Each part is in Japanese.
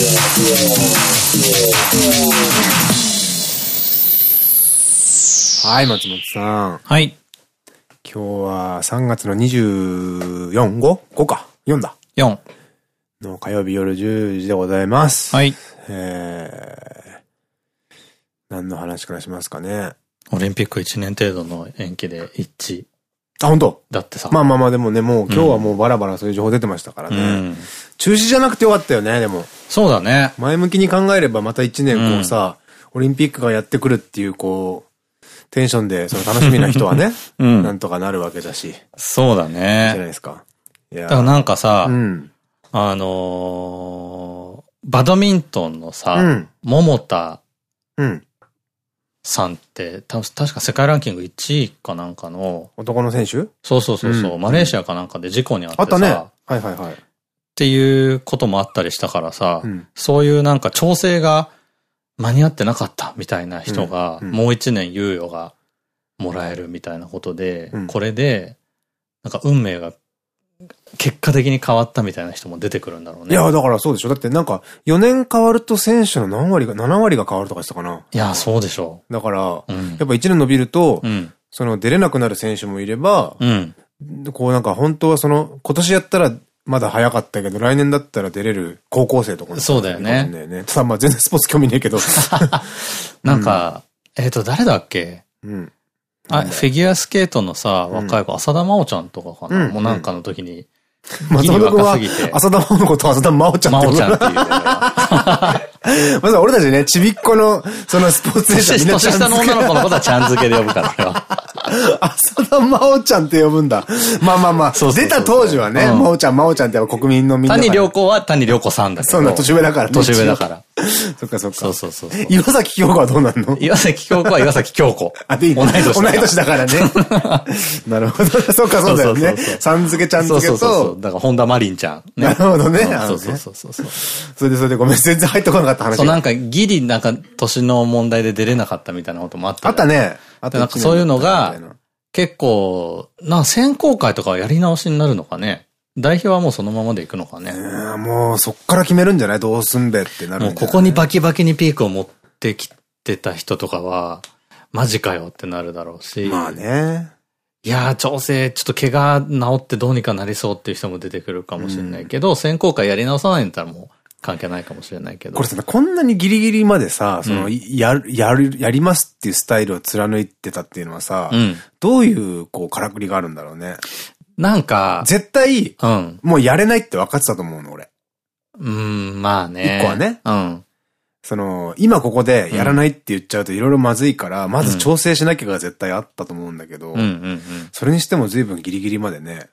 はい、松本さん。はい。今日は3月の 24?5?5 か。4だ。4。の火曜日夜10時でございます。はい。えー、何の話からしますかね？オリンピック1年程度の延期で一致。あ、本当？だってさ。まあまあまあでもね、もう今日はもうバラバラそういう情報出てましたからね。うん。中止じゃなくてよかったよね、でも。そうだね。前向きに考えればまた1年こうさ、オリンピックがやってくるっていうこう、テンションでその楽しみな人はね、うんなんとかなるわけだし、そうだじゃないね。ですか。いやだからなんかさ、うん。あのーバドミントンのさ、うん桃田うん。さんって、た確か世界ランキング1位かなんかの、男の選手？そうそうそうそう、うん。マレーシアかなんかで事故にあってさ、あったね。っはいはいはい。ていうこともあったりしたからさ、うん。そういうなんか調整が間に合ってなかったみたいな人が、もう一年猶予がもらえるみたいなことで、うん。これで、なんか運命が結果的に変わったみたいな人も出てくるんだろうね。いや、だからそうでしょ。だってなんか、4年変わると選手の何割が、7割が変わるとか言ってたかな。いや、そうでしょだから、う。うんやっぱ1年伸びると、うん。その出れなくなる選手もいれば、うん。こうなんか本当はその、今年やったらまだ早かったけど、来年だったら出れる高校生とかもそうだよねね。ただまあ全然スポーツ興味ねえけど。なんか、えっと、誰だっけ？うん。あ、フィギュアスケートのさ、若い子、浅田真央ちゃんとかかな、うんもうなんかの時に、松本君は浅田真央のことを浅田真央ちゃんって真央ちゃんっていう。まず俺たちね、ちびっこの、そのスポーツ選手はみんな年年下の女の子のことはちゃん付けで呼ぶから、俺は。浅田真央ちゃんって呼ぶんだ。まあまあまあ、そうそうそう出た当時はね、うん真央ちゃん、真央ちゃんって国民のみんなが。谷良子は谷良子さんだけど。そうな、年上だからね。年上だから。そっかそっか。そうそうそう。岩崎京子はどうなんの？岩崎京子は岩崎京子。あ、でいい同い年同い年だからね。なるほど。そうか、そうだよね。さん付けちゃんそう付けそうそうそう。と、だから、本田マリンちゃん。なるほどねそうそうそうそうそれでそれでごめん、全然入ってこなかった話そう、が。なんか、ギリ、なんか、年の問題で出れなかったみたいなこともあった。あった。ね。あでなんかそういうのが結構、な選考会とかはやり直しになるのかね。代表はもうそのままでいくのかね。うんもうそっから決めるんじゃない？どうすんべってなるもうここにバキバキにピークを持ってきてた人とかは、マジかよってなるだろうし。まあね。いやー、調整、ちょっと怪我治ってどうにかなりそうっていう人も出てくるかもしれないけど、選考会やり直さないんだったらもう関係ないかもしれないけど。これさ、こんなにギリギリまでさ、その、うんやる、やる、やりますっていうスタイルを貫いてたっていうのはさ、うん。どういう、こう、からくりがあるんだろうね？なんか、絶対、うん。もうやれないって分かってたと思うの、俺。うん、まあね。一個はねうん。その、今ここでやらないって言っちゃうといろいろまずいから、まず調整しなきゃが絶対あったと思うんだけど、うんうんうん。それにしても随分ギリギリまでね。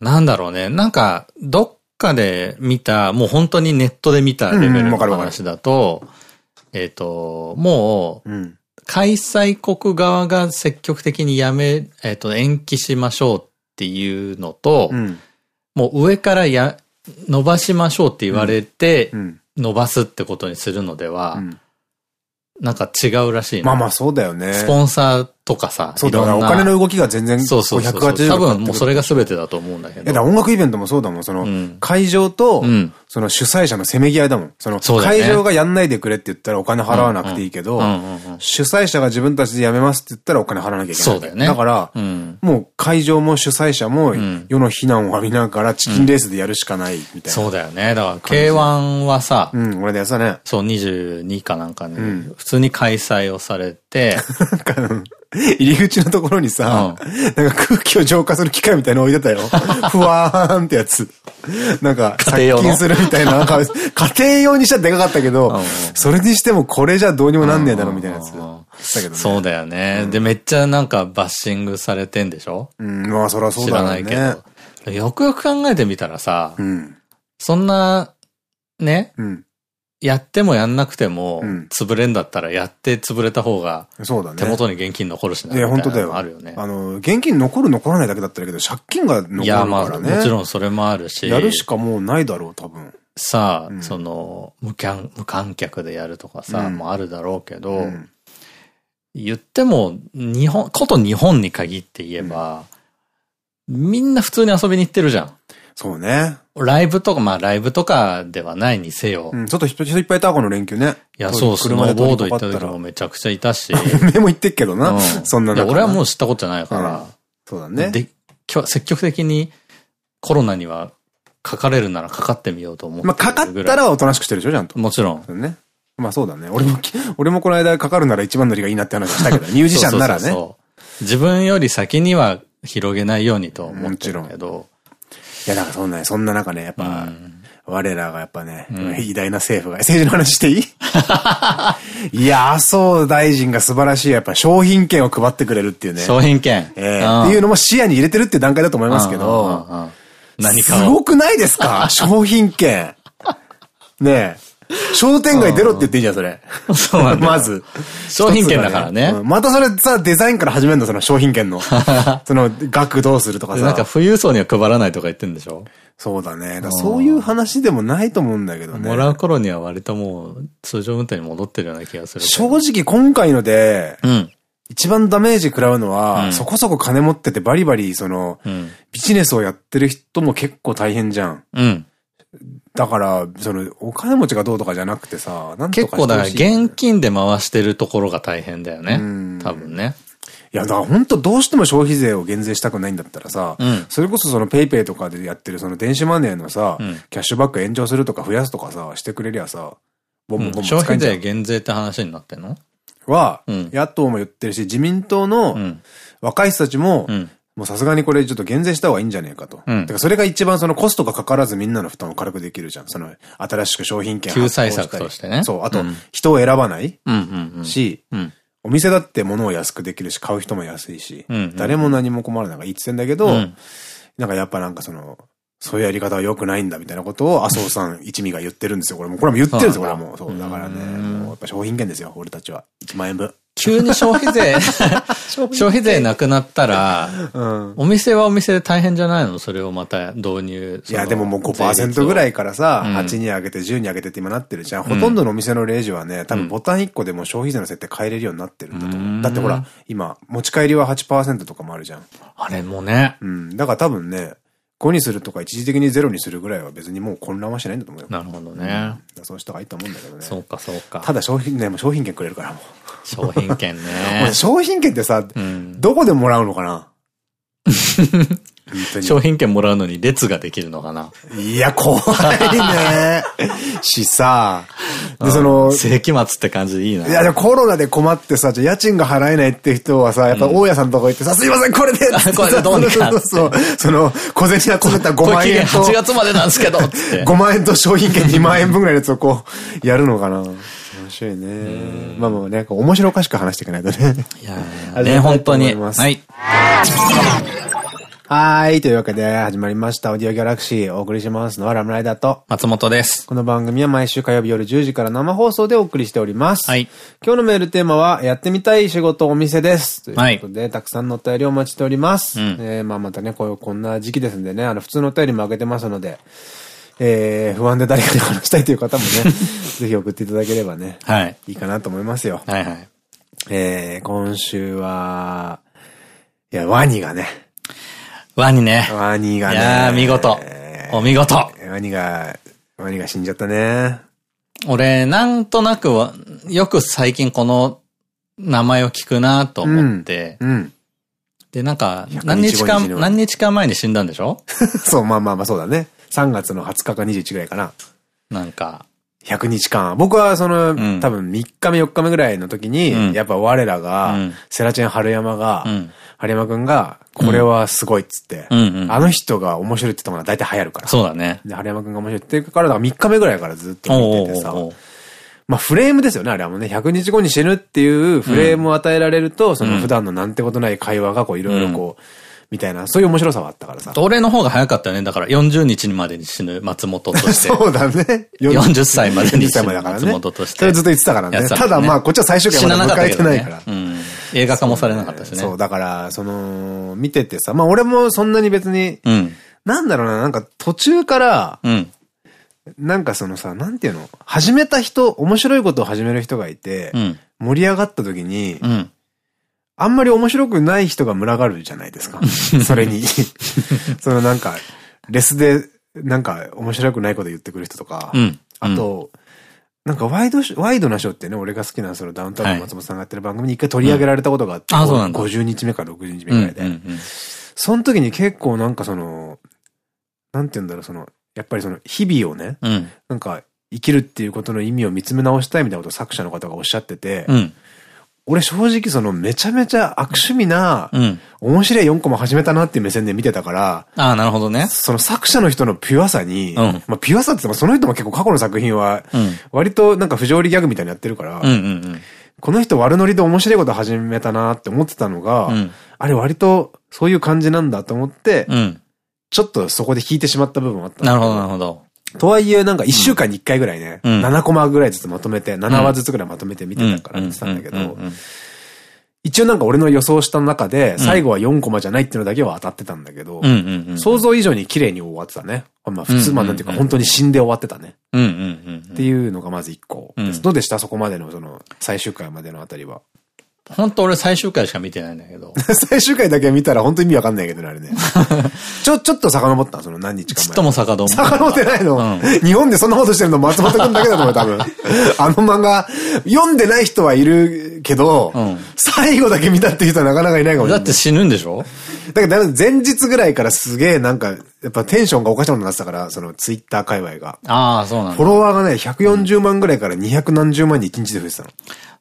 なんだろうね。なんか、どっかで見た、もう本当にネットで見たレベルの話だと、えっと、もう、うん。開催国側が積極的にやめ、えっと、延期しましょうっていうのと、うん。もう上からや、伸ばしましょうって言われてう、ん。伸ばすってことにするのでは、うんなんか違うらしいのまあまあそうだよね。スポンサーとかさ、そうだからお金の動きが全然、そうそうそうそう。180多分もうそれが全てだと思うんだけいや、だど。から音楽イベントもそうだもん。その、うん会場と、うん。その主催者のせめぎ合いだもん。その、会場がやんないでくれって言ったらお金払わなくていいけど、主催者が自分たちでやめますって言ったらお金払わなきゃいけない。そうだよねだから、うん。もう会場も主催者もん世の非難を浴びながらチキンレースでやるしかないみたいな。そうだよね。だから K1 はさ、うん、俺のやつだね。そう22かなんかにん普通に開催をされて、入り口のところにさ、なんか空気を浄化する機械みたいなの置いてたよ。ふわーんってやつ。なんか、殺菌するみたいな。なんか家庭用にしちゃでかかったけどうんうん、それにしてもこれじゃどうにもなんねえだろみたいなやつ。そうだよね。で、めっちゃなんかバッシングされてんでしょ？うん、まあそりゃそう知だね。らないけど。よくよく考えてみたらさう、ん。そんな、ね、うん。やってもやんなくてもうん、潰れんだったらやって潰れた方がそうだね。手元に現金残るしな、いや、みたいな本当だよ。あるよね。あの、現金残る残らないだけだったらいいけど、借金が残るいや、まあ、からね。もちろんそれもあるし。やるしかもうないだろう、多分。さあ、うんその、無観、無観客でやるとかさ、うんもあるだろうけど、うん言っても、日本、こと日本に限って言えば、みんな普通に遊びに行ってるじゃん。そうね。ライブとか、まあライブとかではないにせよ。うん、ちょっと人いっぱいいたこの連休ね。いや、そう、スノーボード行った時もめちゃくちゃいたし。目も言ってっけどな。そんな中。いや、俺はもう知ったことじゃないから。そうだね。で、積極的にコロナにはかかれるならかかってみようと思って。まあ、かかったらおとなしくしてるでしょ、ちゃんと。もちろん。ね。まあそうだね。俺も、俺もこの間かかるなら一番乗りがいいなって話したけど、ミュージシャンならね。自分より先には広げないようにと思ってるけど。いや、だからそんな、そんな中ね、やっぱ、我らがやっぱね、偉大な政府が、政治の話していい？いや、麻生大臣が素晴らしい、やっぱ商品券を配ってくれるっていうね。商品券。ええっていうのも視野に入れてるっていう段階だと思いますけど、何か。すごくないですか？商品券。ねえ。商店街出ろって言っていいじゃん、それ。そうなんだ。まず。商品券だからね。またそれさ、デザインから始めるの、その商品券の。その、額どうするとかさ。なんか富裕層には配らないとか言ってんでしょ？そうだね。だそういう話でもないと思うんだけどね。もらう頃には割ともう、通常運転に戻ってるような気がする。正直今回ので、うん。一番ダメージ食らうのは、うん、そこそこ金持っててバリバリ、その、うん、ビジネスをやってる人も結構大変じゃん。うん。だから、その、お金持ちがどうとかじゃなくてさ、なんとか結構だから現金で回してるところが大変だよね。多分ね。いや、だから本当どうしても消費税を減税したくないんだったらさ、うん、それこそそのペイペイとかでやってるその電子マネーのさ、うん、キャッシュバック延長するとか増やすとかさ、してくれりゃさ、ボンボンボン消費税減税って話になってんの？は、野党も言ってるし、自民党の若い人たちも、もうさすがにこれちょっと減税した方がいいんじゃねえかと。うん。だからそれが一番そのコストがかからずみんなの負担を軽くできるじゃん。その新しく商品券救済策としてね。そう。あと、人を選ばないし、お店だって物を安くできるし、買う人も安いし、誰も何も困らないから言ってんだけど、うん、なんかやっぱなんかその、そういうやり方は良くないんだみたいなことを麻生さん 一味が言ってるんですよ。これも、これも言ってるんですよ、これはもう。そう。だからね、もうやっぱ商品券ですよ、俺たちは。1万円分。急に消費税 消費税なくなったら、うん、お店はお店で大変じゃないの？それをまた導入。いや、でももう5%ぐらいからさ、うん、8に上げて10に上げてって今なってるじゃん。ほとんどのお店のレジはね、多分ボタン1個でも消費税の設定変えれるようになってるんだと思う。だってほら、今、持ち帰りは8%とかもあるじゃん。あれもね。うん。だから多分ね、5にするとか一時的に0にするぐらいは別にもう混乱はしないんだと思うよ。なるほどね。うん、そうした方がいいと思うんだけどね。そうかそうか。ただ商品、ね、も商品券くれるからもう。商品券ね。商品券ってさ、うん、どこでもらうのかな？商品券もらうのに列ができるのかないや、怖いね。しさ。で、その、世紀末って感じでいいな。いや、コロナで困ってさ、じゃ家賃が払えないって人はさ、やっぱ大家さんとか行ってさ、すいません、これで これでどうにか。そう、その、小銭集めた5万円と。8月までなんですけど、5万円と商品券2万円分ぐらいのやつをこう、やるのかな。面白いね。まあまあね、面白おかしく話していかないとね。いやね、本当に。はい。はい。というわけで始まりました。オーディオギャラクシーお送りしますのはラムライダーと松本です。この番組は毎週火曜日夜10時から生放送でお送りしております。はい。今日のメールテーマは、やってみたい仕事お店です。ということで、はい、たくさんのお便りをお待ちしております。うん、えー、まあまたね、こういう、こんな時期ですんでね、あの、普通のお便りもあげてますので、えー、不安で誰かに話したいという方もね、ぜひ送っていただければね、はい。いいかなと思いますよ。はいはい。えー、今週は、いや、ワニがね、ワニね。ワニがね。いやー、見事。お見事。ワニが、ワニが死んじゃったね。俺、なんとなくは、よく最近この名前を聞くなと思って、うん。うん、で、なんか、何日か、何日か前に死んだんでしょ？そう、まあまあまあそうだね。3月の20日か21ぐらいかな。なんか、100日間。僕はその、うん、多分3日目4日目ぐらいの時に、うん、やっぱ我らが、うん、セラチェン春山が、春山くんが、これはすごいっつって、あの人が面白いって言ったものは大体流行るから。そうだね。で、春山くんが面白いって言ってから、だから3日目ぐらいからずっと見ててさ、まあフレームですよね、あれはもうね。100日後に死ぬっていうフレームを与えられると、その普段のなんてことない会話がこういろいろこう、みたいな、そういう面白さはあったからさ。俺の方が早かったよね。だから40日にまでに死ぬ松本として。そうだね。40歳までに死ぬ松本として。それずっと言ってたからね。ただまあ、こっちは最終回まで迎えてないから。映画化もされなかったしね。そう、だから、その、見ててさ、まあ俺もそんなに別に、なんだろうな、なんか途中から、なんかそのさ、なんていうの？始めた人、面白いことを始める人がいて、盛り上がった時に、あんまり面白くない人が群がるじゃないですか。それに。そのなんか、レスで、なんか面白くないこと言ってくる人とか、うん、あと、なんかワイド、ワイドなショーってね、俺が好きなそのダウンタウンの松本さんがやってる番組に一回取り上げられたことがあって、うん、あ、そうなんだ。50日目か60日目ぐらいで。その時に結構なんかその、なんて言うんだろう、その、やっぱりその日々をね、うん、なんか生きるっていうことの意味を見つめ直したいみたいなことを作者の方がおっしゃってて、うん、俺正直そのめちゃめちゃ悪趣味な、うん、面白い4コマ始めたなっていう目線で見てたから、ああ、なるほどね。その作者の人のピュアさに、うん、まあピュアさって言ってもその人も結構過去の作品は、割となんか不条理ギャグみたいにやってるから、この人悪ノリで面白いこと始めたなって思ってたのが、うん、あれ割とそういう感じなんだと思って、ちょっとそこで引いてしまった部分あった。なるほど、なるほど。とはいえ、なんか一週間に一回ぐらいね、うん、7コマぐらいずつまとめて、7話ずつぐらいまとめて見てたから見てたんだけど、一応なんか俺の予想した中で、最後は4コマじゃないっていうのだけは当たってたんだけど、想像以上に綺麗に終わってたね。まあ普通、まあなんていうか本当に死んで終わってたね。っていうのがまず1個どうでした？そこまでのその最終回までのあたりは。本当俺最終回しか見てないんだけど。最終回だけ見たら本当意味わかんないけどね、あれね。ちょ、ちょっと遡ったその何日か前。ちっとも遡った。遡ってないの、うん、日本でそんなことしてるの松本くんだけだと思う、多分。あの漫画、読んでない人はいるけど、うん、最後だけ見たっていう人はなかなかいないかもしれない。だって死ぬんでしょ？だけど前日ぐらいからすげえなんか、やっぱテンションがおかしなことになってたから、そのツイッター界隈が。ああ、そうなんだ。フォロワーがね、140万ぐらいから200何十万に1日で増えてたの。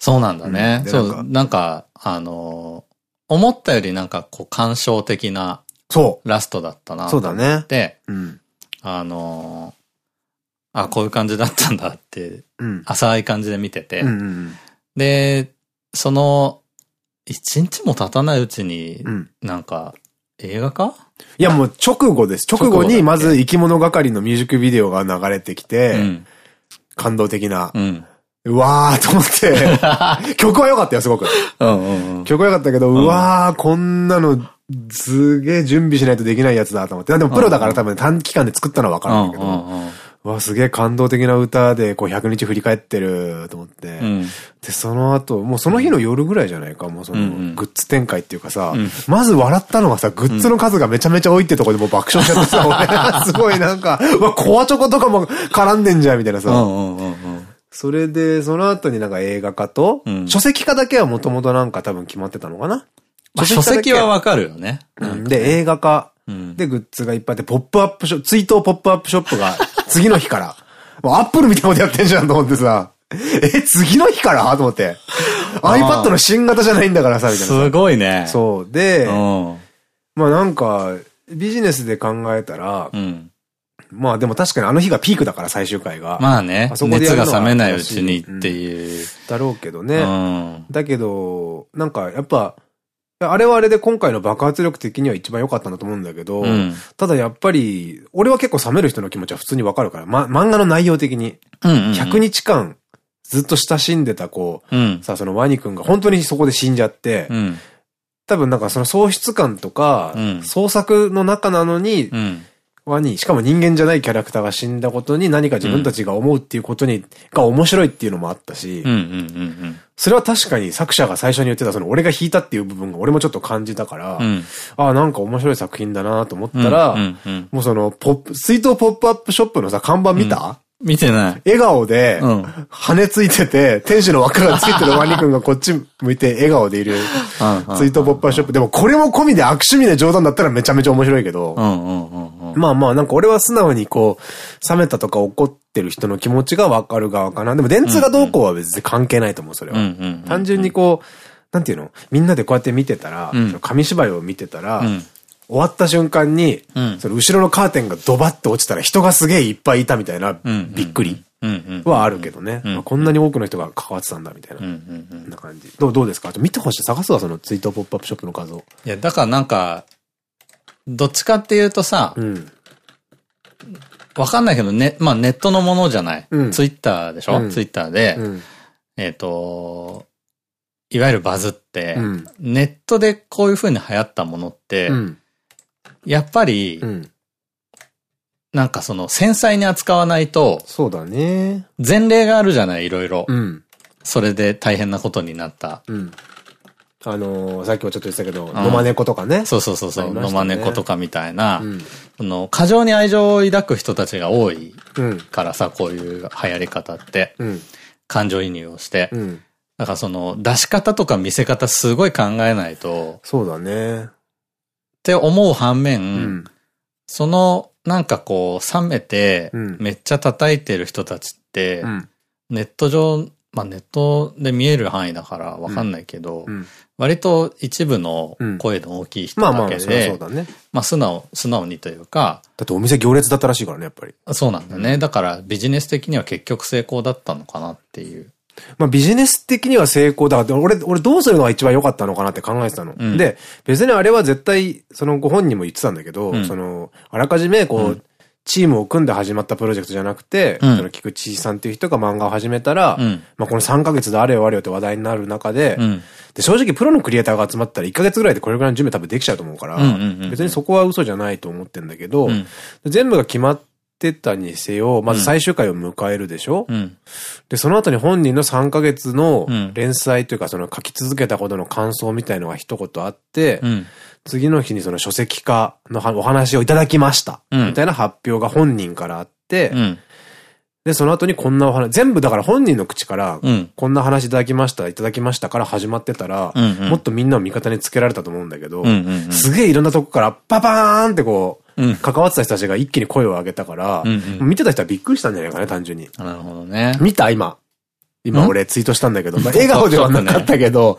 そうなんだね。そう、なんか、あの思ったよりなんかこう感傷的な、そう。ラストだったなそうだね。で、うん、あのあ、こういう感じだったんだって、うん、浅い感じで見てて、で、その、一日も経たないうちに、なんか、映画かいやもう直後です。直後にまず生き物係のミュージックビデオが流れてきて、うん、感動的な。うんうわーと思って。曲は良かったよ、すごく。曲は良かったけど、うわー、こんなの、すげえ準備しないとできないやつだと思って。でもプロだから多分短期間で作ったのはわかるんだけど、うわ、すげえ感動的な歌で、こう100日振り返ってると思って。うん、で、その後、もうその日の夜ぐらいじゃないか、もうその、グッズ展開っていうかさ、うん、まず笑ったのはさ、グッズの数がめちゃめちゃ多いってとこでもう爆笑しちゃってさ、俺、すごいなんか、うわ、コアチョコとかも絡んでんじゃん、みたいなさ。それで、その後になんか映画化と、うん、書籍化だけはもともとなんか多分決まってたのかな？書籍は。わかるよね。うん、で、映画化、で、グッズがいっぱいあって、ポップアップショップ、追悼ポップアップショップが 次の日から、もうアップルみたいなことやってんじゃんと思ってさ、え、次の日から？と思って。iPad の新型じゃないんだからさ、みたいな。すごいね。そう。で、まあなんか、ビジネスで考えたら、うん、まあでも確かにあの日がピークだから最終回が。まあね。あそこで熱が冷めないうちにっていう。うん、だろうけどね。うん、だけど、なんかやっぱ、あれはあれで今回の爆発力的には一番良かったんだと思うんだけど、うん、ただやっぱり、俺は結構冷める人の気持ちは普通にわかるから、ま、漫画の内容的に。100日間ずっと親しんでた子、うん、さ、そのワニ君が本当にそこで死んじゃって、うん、多分なんかその喪失感とか、創作の中なのに、ワニ、しかも人間じゃないキャラクターが死んだことに何か自分たちが思うっていうことに、が面白いっていうのもあったし、それは確かに作者が最初に言ってたその俺が弾いたっていう部分が俺もちょっと感じたから、うん、ああ、なんか面白い作品だなと思ったら、もうそのポップ、水筒ポップアップショップのさ、看板見た、見てない。笑顔で、羽ついてて、天使の輪っかがついてるワニ君がこっち向いて笑顔でいる、ツイートポッパーショップ。でもこれも込みで悪趣味で冗談だったらめちゃめちゃ面白いけど、まあまあなんか俺は素直にこう、冷めたとか怒ってる人の気持ちがわかる側かな。でも電通がどうこうは別に関係ないと思う、それは。単純にこう、なんていうの？みんなでこうやって見てたら、紙芝居を見てたら、終わった瞬間に、うん、その後ろのカーテンがドバッと落ちたら人がすげえいっぱいいたみたいな、びっくりはあるけどね。こんなに多くの人が関わってたんだみたいな、な感じ。どう、どうですか？見てほしい。探すわ、そのツイートポップアップショップの画像。いや、だからなんか、どっちかっていうとさ、うん、わかんないけど、ね、まあネットのものじゃない。うん、ツイッターでしょ、うん、ツイッターで、うん、えっと、いわゆるバズって、ネットでこういう風に流行ったものって、やっぱり、うん、なんかその繊細に扱わないと、そうだね。前例があるじゃない、いろいろ。うん、それで大変なことになった。うん、あのー、さっきもちょっと言ってたけど、野間猫とかね。そうそうそうそう、野間猫とかみたいな、うん、の、過剰に愛情を抱く人たちが多いからさ、こういう流行り方って、うん、感情移入をして。うん、だからその、出し方とか見せ方すごい考えないと。そうだね。って思う反面、その、なんかこう、冷めて、めっちゃ叩いてる人たちって、ネット上、まあネットで見える範囲だからわかんないけど、割と一部の声の大きい人だけで、まあ素直、素直にというか。だってお店行列だったらしいからね、やっぱり。そうなんだね。だからビジネス的には結局成功だったのかなっていう。まあビジネス的には成功だから、俺、俺どうするのが一番良かったのかなって考えてたの。うん、で、別にあれは絶対、そのご本人も言ってたんだけど、うん、その、あらかじめこう、うん。チームを組んで始まったプロジェクトじゃなくて、うん、その菊池さんっていう人が漫画を始めたら、うん、まあこの3ヶ月であれよあれよって話題になる中で、うん、で正直プロのクリエイターが集まったら1ヶ月ぐらいでこれぐらいの準備多分できちゃうと思うから、別にそこは嘘じゃないと思ってんだけど、全部が決まってたにせよ、まず最終回を迎えるでしょ、うん、で、その後に本人の3ヶ月の連載というか、その書き続けたことの感想みたいのが一言あって、次の日にその書籍化のお話をいただきました。みたいな発表が本人からあって、うん、で、その後にこんなお話、全部だから本人の口から、こんな話いただきました、いただきましたから始まってたら、もっとみんなを味方につけられたと思うんだけど、すげえいろんなとこからパパーンってこう、関わってた人たちが一気に声を上げたから、見てた人はびっくりしたんじゃないかね、単純に。なるほどね。見た今。今俺ツイートしたんだけど、まあ、笑顔ではなかったけど、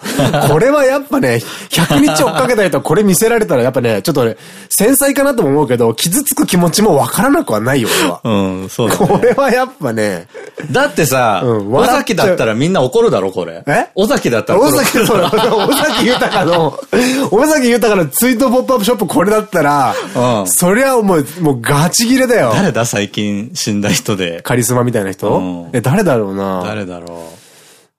これはやっぱね、100日追っかけた人これ見せられたらやっぱね、ちょっとね、繊細かなとも思うけど、傷つく気持ちもわからなくはないよ、俺は。うん、そうだ、ね、これはやっぱね。だってさ、うん、尾崎だったらみんな怒るだろ、これ。え？尾崎だったら尾崎、尾崎豊の、尾崎豊のツイートポップアップショップこれだったら、うん、そりゃもう、もうガチ切れだよ。誰だ、最近死んだ人で。カリスマみたいな人、うん、え、誰だろうな。誰だろう。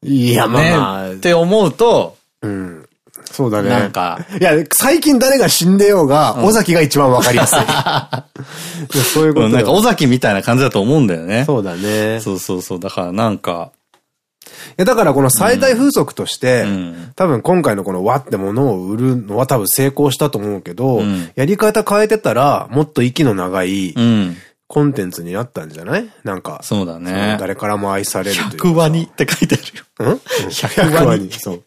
いや、まあ、ね。って思うと、うん。そうだね。なんか。いや、最近誰が死んでようが、尾崎が一番わかりやすい。そういうこと。なんか尾崎みたいな感じだと思うんだよね。そうだね。そうそうそう。だからなんか。いや、だからこの最大風速として、うん、多分今回のこの和ってものを売るのは多分成功したと思うけど、うん、やり方変えてたら、もっと息の長い、うんコンテンツになったんじゃない？なんか。そうだね。誰からも愛されるというか。100ワニって書いてあるよ。ん ?100 ワニ。そう。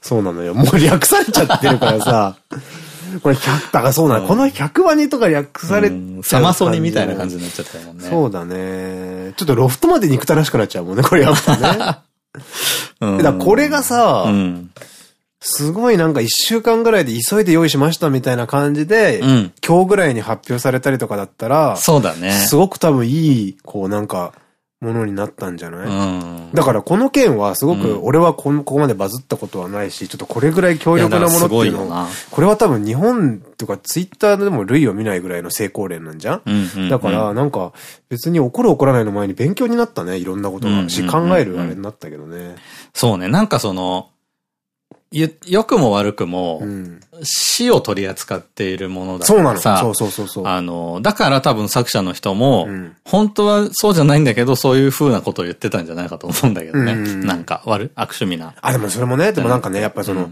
そうなのよ。もう略されちゃってるからさ。これ100、だからそうなの。この100ワニとか略されサマソニみたいな感じになっちゃったもんね。そうだね。ちょっとロフトまで憎たらしくなっちゃうもんね、これやっぱね。だからこれがさ、うんすごいなんか一週間ぐらいで急いで用意しましたみたいな感じで、うん、今日ぐらいに発表されたりとかだったら、そうだね。すごく多分いい、こうなんか、ものになったんじゃない、うん、だからこの件はすごく、俺はここまでバズったことはないし、ちょっとこれぐらい強力なものっていうのこれは多分日本とかツイッターでも類を見ないぐらいの成功例なんじゃん？だからなんか別に怒る怒らないの前に勉強になったね、いろんなことが。し、考えるあれになったけどね。そうね、なんかその、良くも悪くも、死を取り扱っているものだからさ。そうそうそうそうあの、だから多分作者の人も、本当はそうじゃないんだけど、そういう風なことを言ってたんじゃないかと思うんだけどね。なんか、悪、悪趣味な。あ、でもそれもね、でもなんかね、やっぱその、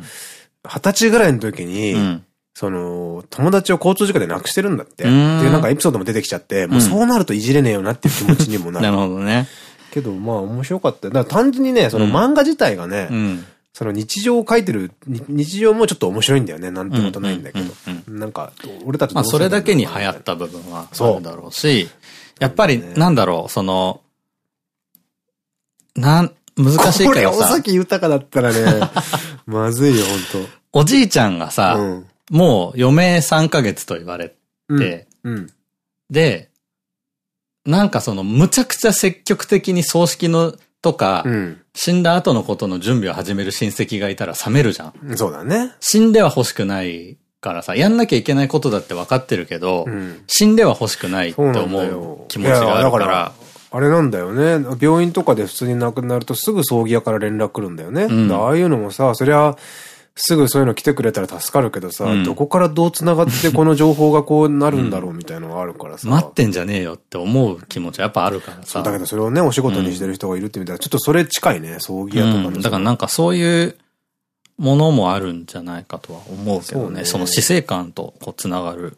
二十歳ぐらいの時に、その、友達を交通事故で亡くしてるんだって。っていうなんかエピソードも出てきちゃって、もうそうなるといじれねえよなっていう気持ちにもなる。なるほどね。けど、まあ面白かった。だから単純にね、その漫画自体がね、その日常を書いてる、日常もちょっと面白いんだよね。なんてことないんだけど。なんか、俺たちまあそれだけに流行った部分はあるだろうし、やっぱり、なんだろう、その、なん、難しいからさ。これ、尾崎豊だったらね、まずいよ、本当おじいちゃんがさ、うん、もう余命3ヶ月と言われて、うんうん、で、なんかその、むちゃくちゃ積極的に葬式のとか、うん、死んだ後のことの準備を始める親戚がいたら冷めるじゃん。そうだね。死んでは欲しくないからさ、やんなきゃいけないことだって分かってるけど、うん、死んでは欲しくないって思う気持ちがあるから。あれなんだよね。病院とかで普通に亡くなるとすぐ葬儀屋から連絡来るんだよね。うん、ああいうのもさ、そりゃ、すぐそういうの来てくれたら助かるけどさ、うん、どこからどう繋がってこの情報がこうなるんだろうみたいなのがあるからさ。待ってんじゃねえよって思う気持ちはやっぱあるからさ。だけどそれをね、お仕事にしてる人がいるってみたら、ちょっとそれ近いね、葬儀屋とかの、うん、だからなんかそういう、ものもあるんじゃないかとは思うけどね。そ、ね、の死生観とこう繋がる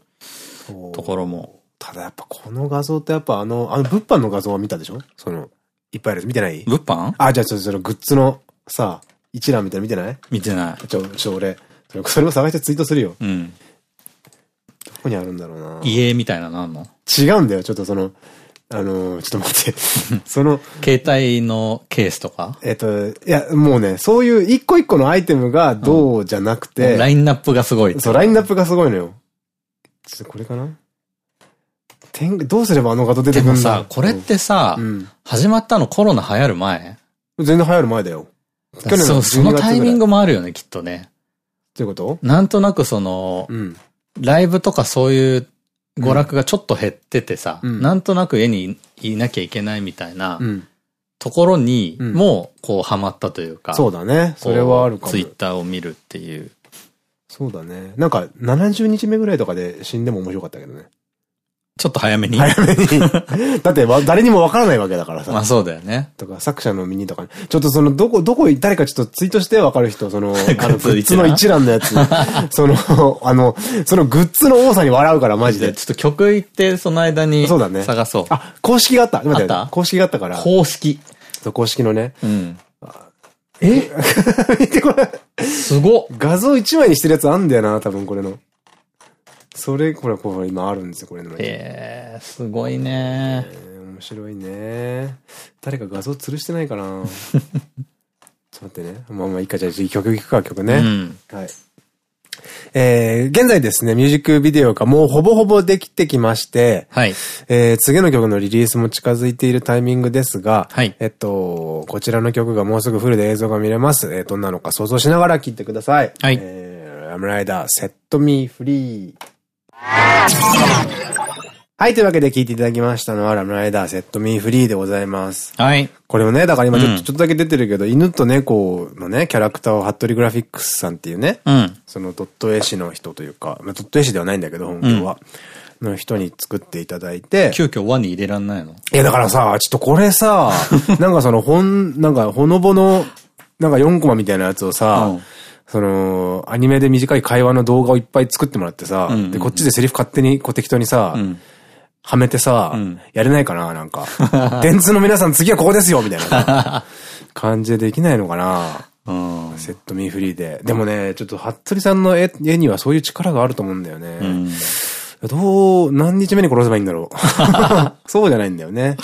ところも。ただやっぱこの画像ってやっぱあの、あの物販の画像は見たでしょ？その、いっぱいある見てない？物販？あ、じゃあそのグッズのさ、一覧みたいな見てない？見てない。ちょ、ちょ、俺、それも探してツイートするよ。うん。どこにあるんだろうな家みたいなのあんの？違うんだよ、ちょっとその、あの、ちょっと待って。その、携帯のケースとか？えっと、いや、もうね、そういう一個一個のアイテムがどうじゃなくて、うん、ラインナップがすごい。そう、ラインナップがすごいのよ。ちょっとこれかな？どうすればあの画像出てくるんだでもさ、これってさ、うん、始まったのコロナ流行る前？全然流行る前だよ。去年のそのタイミングもあるよね、きっとね。どういうこと？なんとなくその、うん、ライブとかそういう娯楽がちょっと減っててさ、うん、なんとなく家にいなきゃいけないみたいな、ところにも、こう、ハマったというか。そうだね。それはあるかも。ツイッターを見るっていう。そうだね。なんか、70日目ぐらいとかで死んでも面白かったけどね。ちょっと早めに早めに。だって誰にもわからないわけだからさ。まあそうだよね。とか、作者のミニとか、ちょっとその、どこ、どこ、誰かちょっとツイートしてわかる人、その、あの、グッズの一覧のやつ。その、あの、そのグッズの多さに笑うから、マジで。ちょっと曲行って、その間に。そうだね。探そう。あ、公式があった。待って。公式があったから。公式。そう、公式のね。うん。え？見てこれ。すご画像一枚にしてるやつあんだよな、多分これの。それ、これ、これ今あるんですよ、これの。ええー、すごいね、えー、面白いね。誰か画像吊るしてないかな？ちょっと待ってね。まあまあいいか、じゃあ曲いくか、曲ね。うん、はい。えー、現在ですね、ミュージックビデオがもうほぼほぼできてきまして、はい。えー、次の曲のリリースも近づいているタイミングですが、はい。えっと、こちらの曲がもうすぐフルで映像が見れます。えー、どんなのか想像しながら聴いてください。はい。えー、ラムライダー、セットミーフリー。はい、というわけで聞いていただきましたのは、ラムライダーセットミーフリーでございます。はい。これをね、だから今ちょっと,、ちょっとだけ出てるけど、犬と猫のね、キャラクターをハットリグラフィックスさんっていうね、うん、そのドット絵師の人というか、まあ、ドット絵師ではないんだけど、本業は。の人に作っていただいて。急遽輪に入れらんないの？いや、だからさ、ちょっとこれさ、なんかその、ほん、なんか、ほのぼの、なんか4コマみたいなやつをさ、うんその、アニメで短い会話の動画をいっぱい作ってもらってさ、で、こっちでセリフ勝手にこう適当にさ、はめてさ、やれないかななんか。電通の皆さん次はここですよみたいな。感じでできないのかな。セットミーフリーで。でもね、ちょっと、服部さんの絵にはそういう力があると思うんだよね。どう、何日目に殺せばいいんだろう。そうじゃないんだよね。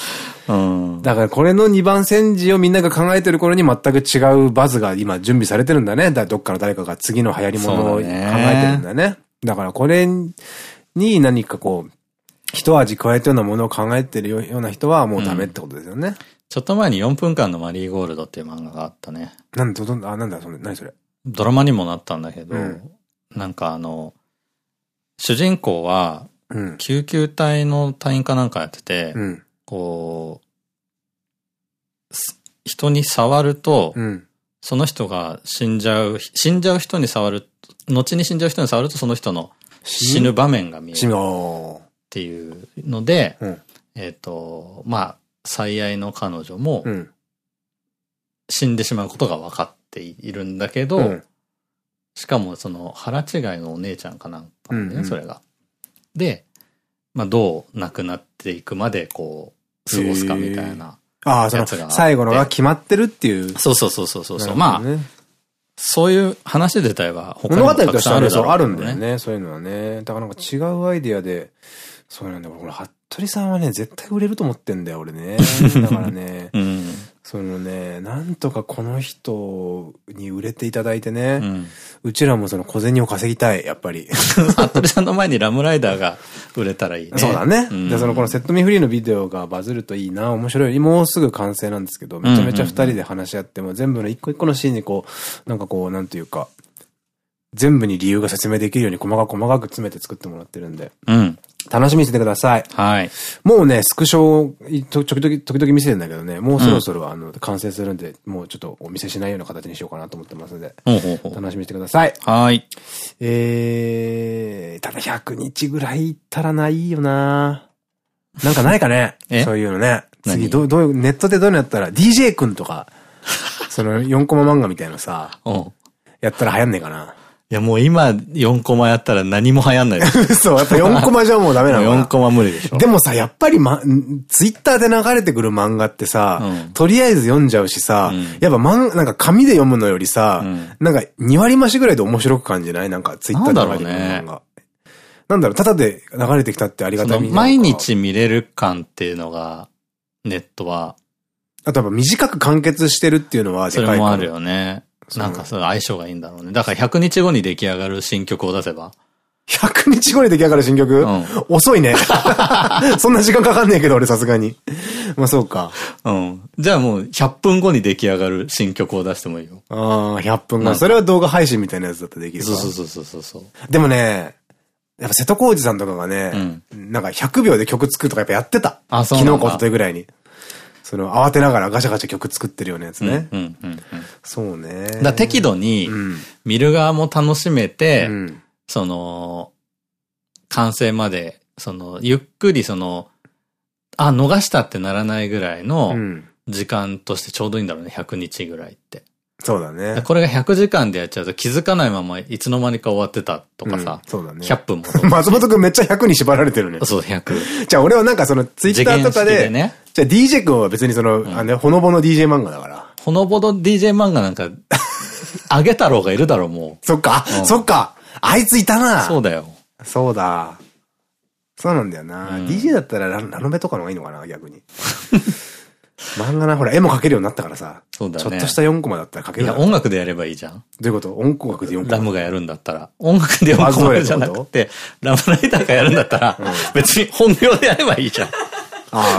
だからこれの2番戦時をみんなが考えてる頃に全く違うバズが今準備されてるんだね。だどっかの誰かが次の流行り物を考えてるんだね。だからこれに何かこう、一味加えたようなものを考えてるような人はもうダメってことですよね。うん、ちょっと前に4分間のマリーゴールドっていう漫画があったね。なんだ、あ、なんだ、それ、何それ。ドラマにもなったんだけど、うん、なんかあの、主人公は、救急隊の隊員かなんかやってて、うん、こう、人に触ると、うん、その人が死んじゃう、死んじゃう人に触る、後に死んじゃう人に触るとその人の死ぬ場面が見えるっていうので、うん、えっと、まあ、最愛の彼女も、死んでしまうことが分かっているんだけど、うん、しかもその腹違いのお姉ちゃんかなんかね、それが。で、まあどう亡くなっていくまでこう、過ごすかみたいな。ああ、その、最後のが決まってるっていう。そうそうそうそうそう。まあ、そういう話自体は他にもたくさんあるあるんだよね。そういうのはね。だからなんか違うアイディアで、そうなんだよ。これ、服部さんはね、絶対売れると思ってんだよ、俺ね。だからね。うん、そのね、なんとかこの人に売れていただいてね、うん、うちらもその小銭を稼ぎたい、やっぱり。服部さんの前にラムライダーが売れたらいいね。そうだね。うん、で、そのこのセットミフリーのビデオがバズるといいな、面白い。もうすぐ完成なんですけど、めちゃめちゃ二人で話し合って、も全部の一個一個のシーンにこう、なんかこう、なんていうか、全部に理由が説明できるように細かく細かく詰めて作ってもらってるんで。うん。楽しみにしててください。はい。もうね、スクショを時々、時々見せてんだけどね、もうそろそろあの、完成するんで、もうちょっとお見せしないような形にしようかなと思ってますので、楽しみにしてください。はい。えー、ただ100日ぐらい行ったらないよななんかないかね？そういうのね。次、どう、どういう、ネットでどういうのやったら、DJ 君とか、その4コマ漫画みたいなさ、やったら流行んねえかな。いやもう今4コマやったら何も流行んない。そう、やっぱ4コマじゃもうダメなの4コマ無理でしょ。でもさ、やっぱりま、ツイッターで流れてくる漫画ってさ、うん、とりあえず読んじゃうしさ、うん、やっぱ漫なんか紙で読むのよりさ、うん、なんか2割増しぐらいで面白く感じない？なんかツイッターで流れてくる漫画。なんだろう、ただで流れてきたってありがたい。毎日見れる感っていうのが、ネットは。あとやっぱ短く完結してるっていうのはでかいそれもあるよね。なんかその相性がいいんだろうね。だから100日後に出来上がる新曲を出せば。100日後に出来上がる新曲、うん、遅いね。そんな時間かかんねえけど、俺さすがに。まあそうか。うん。じゃあもう100分後に出来上がる新曲を出してもいいよ。ああ、100分後。それは動画配信みたいなやつだったらできるそうそうそうそうそう。でもね、やっぱ瀬戸康史さんとかがね、うん、なんか100秒で曲作るとかやっぱやってた。あ、そう昨日か一昨日ぐらいに。その、慌てながらガチャガチャ曲作ってるようなやつね。そうね。だ適度に、見る側も楽しめて、うん、その、完成まで、その、ゆっくりその、あ、逃したってならないぐらいの時間としてちょうどいいんだろうね、100日ぐらいって。そうだね。これが100時間でやっちゃうと気づかないままいつの間にか終わってたとかさ。うん、そうだね。100分も。松本くんめっちゃ100に縛られてるね。そう、100。じゃあ俺はなんかそのツイッターとかで、でね、じゃあ DJ くんは別にその、うん、あの、ほのぼの DJ 漫画だから。ほのぼの DJ 漫画なんか、あげ太郎がいるだろ、もう。そっか、うん、そっか。あいついたな。そうだよ。そうだ。そうなんだよな。うん、DJ だったらラノベとかの方がいいのかな、逆に。漫画な、ほら、絵も描けるようになったからさ。そうだね。ちょっとした4コマだったら描けるいや、音楽でやればいいじゃん。どういうこと？音楽で4コマラムがやるんだったら。音楽で4コマじゃなくて、ラムライダーがやるんだったら、別に本業でやればいいじゃん。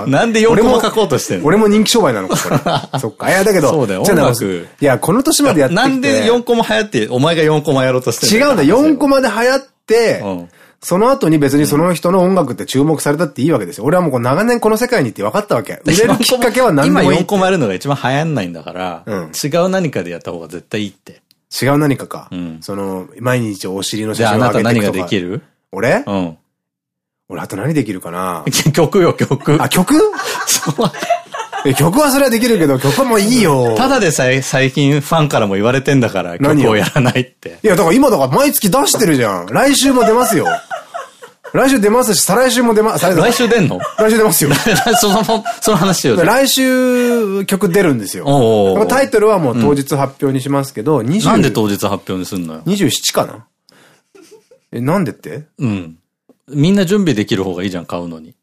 なんで4コマ書こうとしてんの？俺も人気商売なのか、これ。そっか。いや、だけど。そうだよ、音楽。いや、この年までやってなんで4コマ流行って、お前が4コマやろうとしてる違うんだ、4コマで流行って、その後に別にその人の音楽って注目されたっていいわけですよ。俺はもう長年この世界にって分かったわけ。売れるきっかけは何でもいい。今4コマやるのが一番流行んないんだから、うん、違う何かでやった方が絶対いいって。違う何かか。うん、その、毎日お尻の写真を上げてじゃああなた何ができる？俺？うん。俺あと何できるかな？曲よ、曲。あ、曲？曲はそれはできるけど、曲もいいよ。ただでさえ最近ファンからも言われてんだから、曲をやらないって。いや、だから今だから毎月出してるじゃん。来週も出ますよ。来週出ますし、再来週も出ます。来週出んの？来週出ますよ。その、その話よ。来週曲出るんですよ。タイトルはもう当日発表にしますけど、20、なんで当日発表にすんのよ？27かな？え、なんでって？うん。みんな準備できる方がいいじゃん、買うのに。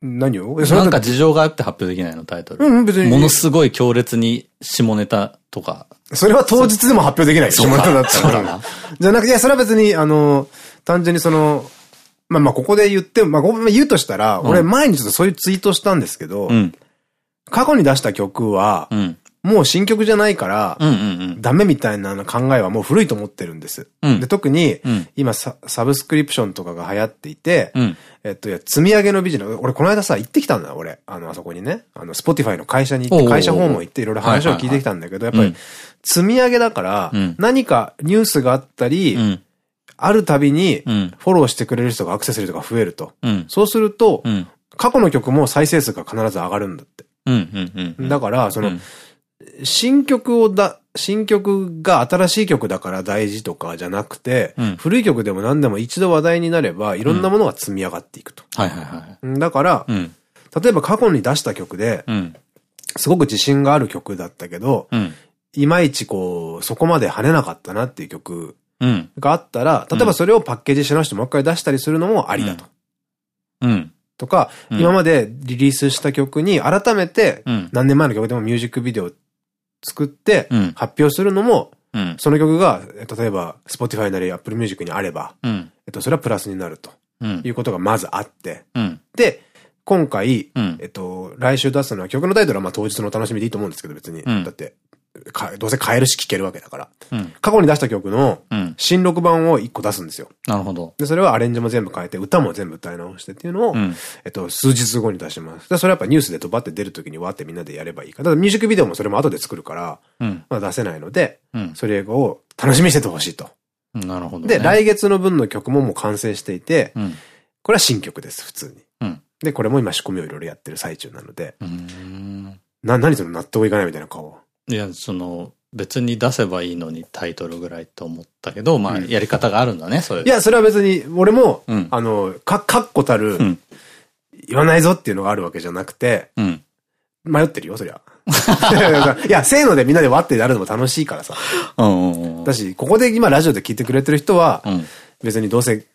何を？なんか事情があって発表できないの、タイトル。うん、別に。ものすごい強烈に下ネタとか。それは当日でも発表できない。下ネタだったら。じゃなくて、いや、それは別に、あの、単純にその、まあまあ、ここで言って、まあ、言うとしたら、俺前にちょっとそういうツイートしたんですけど、過去に出した曲は、もう新曲じゃないから、ダメみたいな考えはもう古いと思ってるんです。で特に、今サブスクリプションとかが流行っていて、えっと、いや、積み上げのビジネス、俺この間さ、行ってきたんだ、俺。あの、あそこにね。あの、 Spotify の会社に行って、会社訪問行っていろいろ話を聞いてきたんだけど、やっぱり、積み上げだから、何かニュースがあったり、あるたびに、フォローしてくれる人がアクセス率が増えると。うん、そうすると、うん、過去の曲も再生数が必ず上がるんだって。だから、その、新曲をだ、新曲が新しい曲だから大事とかじゃなくて、うん、古い曲でも何でも一度話題になれば、いろんなものが積み上がっていくと。だから、うん、例えば過去に出した曲で、うん、すごく自信がある曲だったけど、いまいちこう、そこまで跳ねなかったなっていう曲があったら、例えばそれをパッケージし直してもう一回出したりするのもありだと。うん。とか、今までリリースした曲に改めて、何年前の曲でもミュージックビデオ作って発表するのも、その曲が、例えば、Spotify なり Apple Music にあれば、えっと、それはプラスになると。いうことがまずあって。で、今回、えっと、来週出すのは曲のタイトルはまあ当日のお楽しみでいいと思うんですけど、別に。だって、どうせ買えるし聴けるわけだから。うん、過去に出した曲の新録版を1個出すんですよ。なるほど。で、それはアレンジも全部変えて、歌も全部歌い直してっていうのを、うん、えっと、数日後に出します。で、それやっぱニュースでとばって出るときにわってみんなでやればいいから。ただミュージックビデオもそれも後で作るから、うん、まあ出せないので、それを楽しみにしててほしいと。なるほど、ね、で、来月の分の曲ももう完成していて、これは新曲です、普通に。で、これも今仕込みをいろいろやってる最中なので、な、何その納得いかないみたいな顔。いや、その、別に出せばいいのにタイトルぐらいと思ったけど、まあ、やり方があるんだね、それ。いや、それは別に、俺も、あの、か、かっこたる、言わないぞっていうのがあるわけじゃなくて、迷ってるよ、そりゃ。いや、せーのでみんなで割ってやるのも楽しいからさ。だし、ここで今ラジオで聞いてくれてる人は、別にどうせ、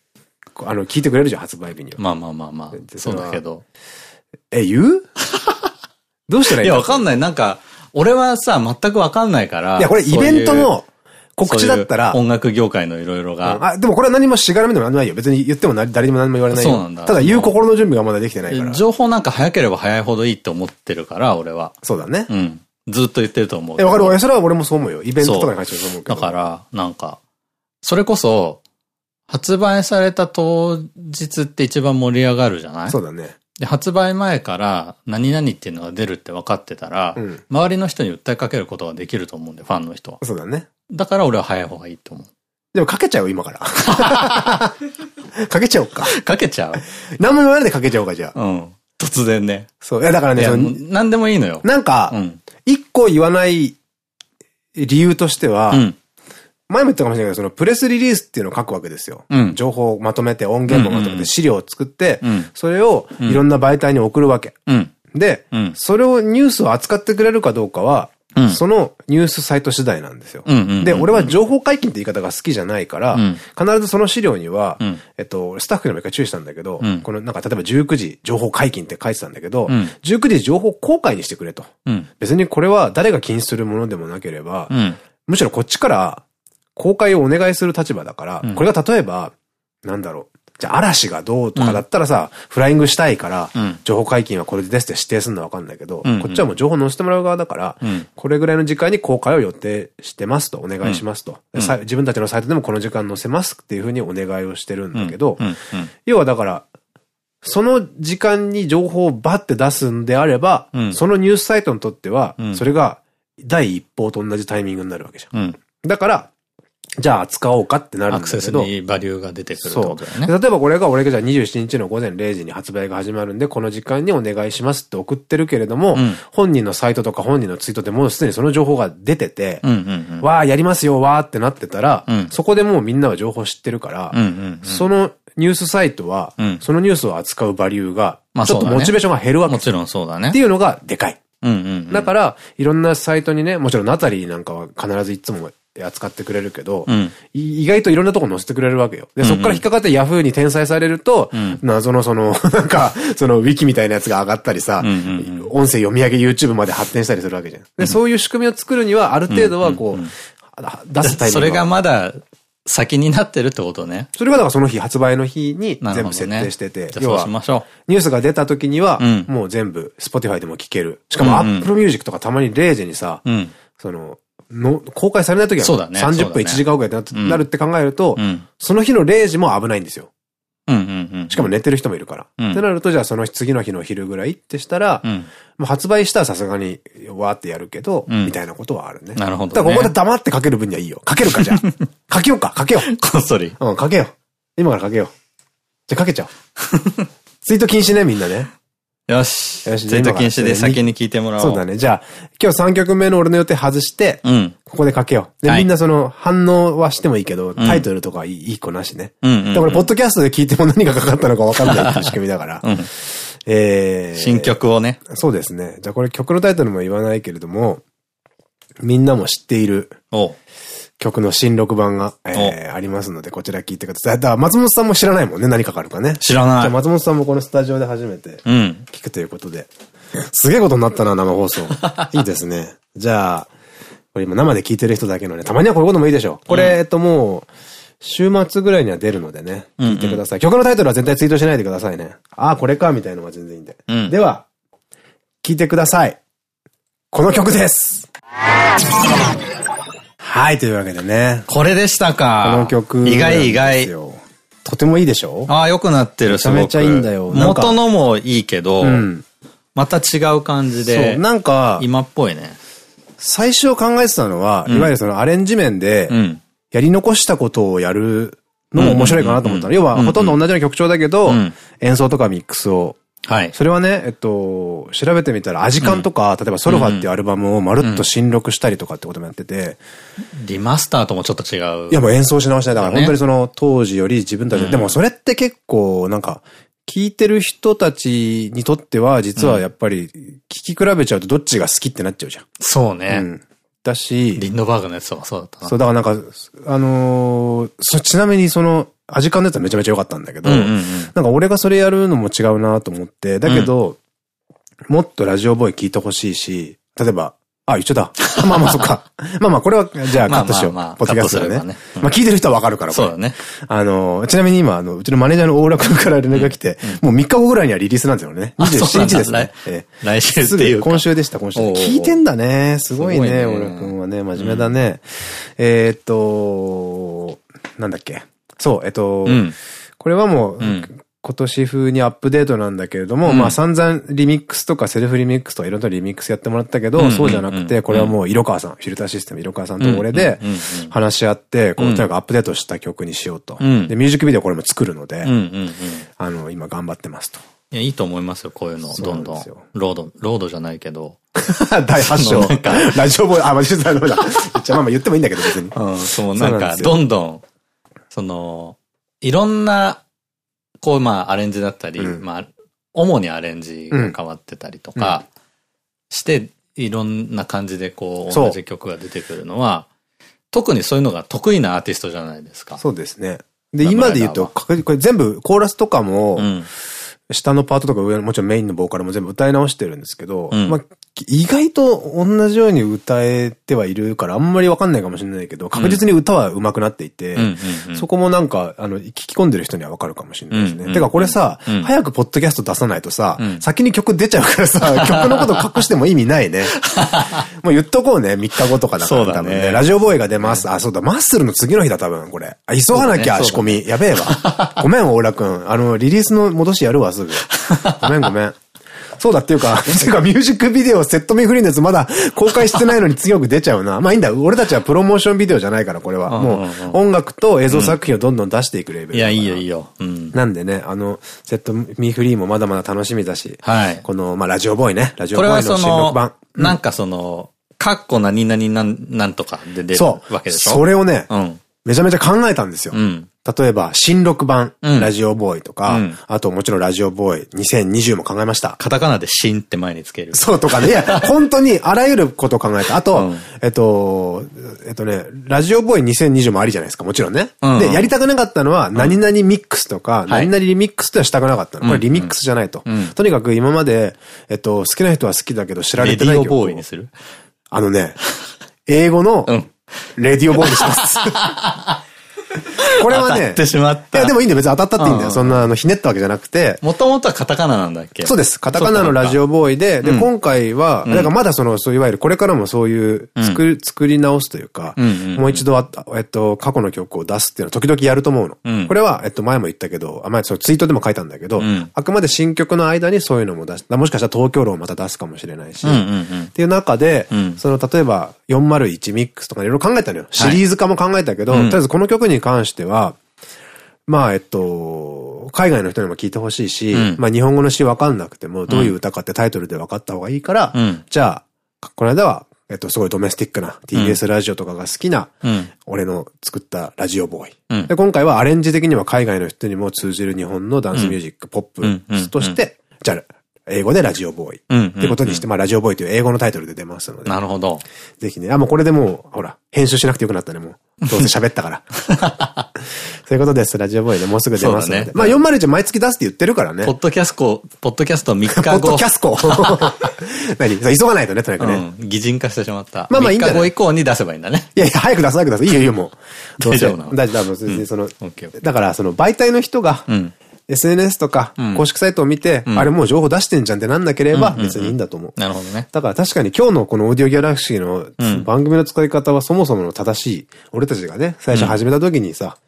あの、聞いてくれるじゃん、発売日には。まあまあまあまあ。そうだけど。え、言う？どうしたらいいいや、わかんない。なんか、俺はさ、全くわかんないから。いや、これイベントの告知だったら。音楽業界のいろいろが。あ、でもこれは何もしがらみでも何もないよ。別に言っても誰にも何も言われないよ。そうなんだ。ただ言う心の準備がまだできてないから。情報なんか早ければ早いほどいいって思ってるから、俺は。そうだね。うん。ずっと言ってると思う。え、わかる。それは俺もそう思うよ。イベントとかに入ってると思うけど。だから、なんか、それこそ、発売された当日って一番盛り上がるじゃない？そうだね。で、発売前から何々っていうのが出るって分かってたら、うん、周りの人に訴えかけることができると思うんで、ファンの人は。そうだね。だから俺は早い方がいいと思う。でもかけちゃう今から。かけちゃおうか。かけちゃう何も言わないでかけちゃおうか、じゃあ。うん。突然ね。そう。いや、だからね、その、何でもいいのよ。なんか、一、うん、個言わない理由としては、うん、前も言ったかもしれないけど、そのプレスリリースっていうのを書くわけですよ。うん、情報をまとめて、音源もまとめて、資料を作って、うん、それをいろんな媒体に送るわけ。うん、で、それをニュースを扱ってくれるかどうかは、そのニュースサイト次第なんですよ。で、俺は情報解禁って言い方が好きじゃないから、必ずその資料には、えっと、スタッフにも一回注意したんだけど、このなんか例えば19時情報解禁って書いてたんだけど、19時情報公開にしてくれと。別にこれは誰が禁止するものでもなければ、むしろこっちから公開をお願いする立場だから、うん、これが例えば、なんだろう。じゃあ嵐がどうとかだったらさ、うん、フライングしたいから、うん、情報解禁はこれですって指定するのはわかんないけど、こっちはもう情報載せてもらう側だから、これぐらいの時間に公開を予定してますと、お願いしますと。自分たちのサイトでもこの時間載せますっていうふうにお願いをしてるんだけど、要はだから、その時間に情報をバッて出すんであれば、そのニュースサイトにとっては、それが第一報と同じタイミングになるわけじゃん。だから、じゃあ扱おうかってなるんだけど。アクセスにバリューが出てくるってことだよね。例えばこれが俺がじゃあ27日の午前0時に発売が始まるんで、この時間にお願いしますって送ってるけれども、うん、本人のサイトとか本人のツイートでもうすでにその情報が出てて、わあやりますよ、わーってなってたら、うん、そこでもうみんなは情報知ってるから、そのニュースサイトは、そのニュースを扱うバリューが、ちょっとモチベーションが減るわけ。もちろんそうだね。っていうのがでかい。だから、いろんなサイトにね、もちろんナタリーなんかは必ずいつも扱ってくれるけど、うん、意外といろんなとこ載せてくれるわけよ。で、そっから引っかかってヤフーに転載されると、うん、謎のその、なんか、そのウィキみたいなやつが上がったりさ、音声読み上げ YouTube まで発展したりするわけじゃん。で、そういう仕組みを作るには、ある程度はこう、出すタイミングそれがまだ、先になってるってことね。それはだからその日、発売の日に全部設定してて。ね、要は、ニュースが出た時には、もう全部、Spotify でも聞ける。しかも Apple Music とかたまに0時にさ、その、の、公開されない時は、30分1時間ぐらいってなるって考えると、その日の0時も危ないんですよ。しかも寝てる人もいるから。ってなると、じゃあその次の日の昼ぐらいってしたら、もう発売したらさすがにわーってやるけど、みたいなことはあるね。なるほど。だからここで黙ってかける分にはいいよ。かけるか、じゃあ。かけようか、かけよう。こっそり。うん、かけよう。今からかけよう。じゃあかけちゃおう。ツイート禁止ね、みんなね。よし。よし。ツイート禁止で先に聞いてもらおう。そうだね。じゃあ、今日3曲目の俺の予定外して、うん。ここでかけよう。で、みんなその、反応はしてもいいけど、タイトルとかいい子なしね。うん。で、これ、ポッドキャストで聞いても何がかかったのか分かんないっていう仕組みだから。うん。えー。新曲をね。そうですね。じゃあこれ曲のタイトルも言わないけれども、みんなも知っている。お曲の新録版が、えー、ありますので、こちら聞いてください。だから松本さんも知らないもんね、何かかるかね。知らない。じゃ松本さんもこのスタジオで初めて聞くということで。うん、すげえことになったな、生放送。いいですね。じゃあ、これ今生で聞いてる人だけのね、たまにはこういうこともいいでしょう。これ、うん、えっともう、週末ぐらいには出るのでね、聞いてください。曲のタイトルは絶対ツイートしないでくださいね。ああ、これか、みたいなのは全然いいんで。うん、では、聞いてください。この曲ですはい、というわけでね。これでしたか。この曲。意外意外。とてもいいでしょ？ああ、良くなってる、めちゃめちゃいいんだよ。元のもいいけど、うん、また違う感じで。そう、なんか、今っぽいね。最初考えてたのは、いわゆるそのアレンジ面で、やり残したことをやるのも面白いかなと思ったの。要は、ほとんど同じような曲調だけど、演奏とかミックスをはい。それはね、えっと、調べてみたら、アジカンとか、例えばソルファっていうアルバムをまるっと新録したりとかってこともやってて。リマスターともちょっと違う。いや、もう演奏し直したい。だから本当にその当時より自分たちで、でもそれって結構なんか、聞いてる人たちにとっては、実はやっぱり、聞き比べちゃうとどっちが好きってなっちゃうじゃん。そうね。うん。だし。リンドバーグのやつはそうだったな。そう、だからなんか、あのー、そ、ちなみにその、アジカンのやつはめちゃめちゃ良かったんだけど、なんか俺がそれやるのも違うなと思って、だけど、うん、もっとラジオボーイ聞いてほしいし、例えば、あ、一緒だ。まあまあ、そっか。まあまあ、これは、じゃあカットしよう。ポッドキャストでね。まあ聞いてる人はわかるから、そうだね。あの、ちなみに今、あの、うちのマネージャーの大楽から連絡が来て、もう3日後ぐらいにはリリースなんですよね。27日ですね。来週っていう今週でした、今週。聞いてんだね。すごいね、大楽君はね、真面目だね。えっと、なんだっけ。そう、えっと、これはもう、今年風にアップデートなんだけれども、うん、まあ散々リミックスとかセルフリミックスとかいろんなリミックスやってもらったけど、そうじゃなくて、これはもう色川さん、フィルターシステム色川さんと俺で話し合って、こう、とにかくアップデートした曲にしようと。で、ミュージックビデオこれも作るので、あの、今頑張ってますと。いや、いいと思いますよ、こういうの。どんどん。ロード、ロードじゃないけど。第8章。ラジオボーイ、あ、マジでダメだ。じゃあまあ言ってもいいんだけど、別に。うん、そう、なんか、どんどん、その、いろんなこう、まあ、アレンジだったり、うん、まあ、主にアレンジが変わってたりとかして、いろんな感じでこう、同じ曲が出てくるのは、特にそういうのが得意なアーティストじゃないですか。そうですね。で、今で言うと、これ全部、コーラスとかも、うん、下のパートとか上のもちろんメインのボーカルも全部歌い直してるんですけど、うん、まあ、意外と同じように歌えてはいるからあんまりわかんないかもしれないけど、確実に歌は上手くなっていて、そこもなんか、あの、聞き込んでる人にはわかるかもしれないですね。てかこれさ、早くポッドキャスト出さないとさ、先に曲出ちゃうからさ、曲のこと隠しても意味ないね。もう言っとこうね、3日後とかだから多分ね。ラジオボーイが出ます。あ、そうだ、マッスルの次の日だ多分、これ。あ、急がなきゃ、仕込み。やべえわ。ごめん、大浦くん。あの、リリースの戻しやるわ、すぐ。ごめんごめん。そうだっていうか、ていうかミュージックビデオセットミフリーのやつまだ公開してないのに強く出ちゃうな。まあいいんだ。俺たちはプロモーションビデオじゃないから、これは。もう音楽と映像作品をどんどん出していくレベル。いや、いいよいいよ。なんでね、あの、セットミフリーもまだまだ楽しみだし。はい。この、まあラジオボーイね。ラジオボーイの新録版。なんかその、カッコ何々なんなんとかで出るわけでしょ？それをね、めちゃめちゃ考えたんですよ。例えば、新録版、ラジオボーイとか、あともちろんラジオボーイ2020も考えました。カタカナで新って前につける。そうとかね。いや、本当にあらゆることを考えた。あと、えっと、えっとね、ラジオボーイ2020もありじゃないですか、もちろんね。で、やりたくなかったのは、何々ミックスとか、何々リミックスとはしたくなかったの。これリミックスじゃないと。とにかく今まで、えっと、好きな人は好きだけど知られてない曲。レディオボーイにする？あのね、英語の、レディオボーイにします。これはね。当たってしまった。いや、でもいいんだよ。別に当たったっていいんだよ。そんな、あの、ひねったわけじゃなくて。もともとはカタカナなんだっけ？そうです。カタカナのラジオボーイで、で、今回は、だからまだその、そういわゆるこれからもそういう、作り、作り直すというか、もう一度、えっと、過去の曲を出すっていうのは時々やると思うの。これは、えっと、前も言ったけど、あ、前、そのツイートでも書いたんだけど、あくまで新曲の間にそういうのも出す。もしかしたら東京論をまた出すかもしれないし、っていう中で、その、例えば、401ミックスとかいろいろ考えたのよ。シリーズ化も考えたけど、とりあえずこの曲に関しては、まあ、えっと、海外の人にも聞いてほしいし、うん、まあ日本語の詩わかんなくても、どういう歌かってタイトルで分かった方がいいから、うん、じゃあ、この間は、えっと、すごいドメスティックな TBS ラジオとかが好きな、俺の作ったラジオボーイ。うん、で、今回はアレンジ的には海外の人にも通じる日本のダンスミュージック、ポップとして、じゃあ、英語でラジオボーイ。ってことにして、まあラジオボーイという英語のタイトルで出ますので。なるほど。ぜひね、あ、もうこれでもう、ほら、編集しなくてよくなったね、もう。どうせ喋ったから。そういうことです。ラジオボーイでもうすぐ出ますので。ね、まあ401毎月出すって言ってるからね。ポッドキャスコ、ポッドキャスト3日後。ポッドキャスコ 何？急がないとね、とにかくね。うん。擬人化してしまった。まあまあいいんだ、ね。3日後以降に出せばいいんだね。いやいや、早く出す、早く出す。いいよいいよ、もう。大丈夫なの大丈夫、大丈夫。その、だからその媒体の人が、うん SNS とか、公式サイトを見て、あれもう情報出してんじゃんってなんなければ別にいいんだと思う。なるほどね。だから確かに今日のこのオーディオギャラクシーの番組の使い方はそもそもの正しい。俺たちがね、最初始めた時にさ、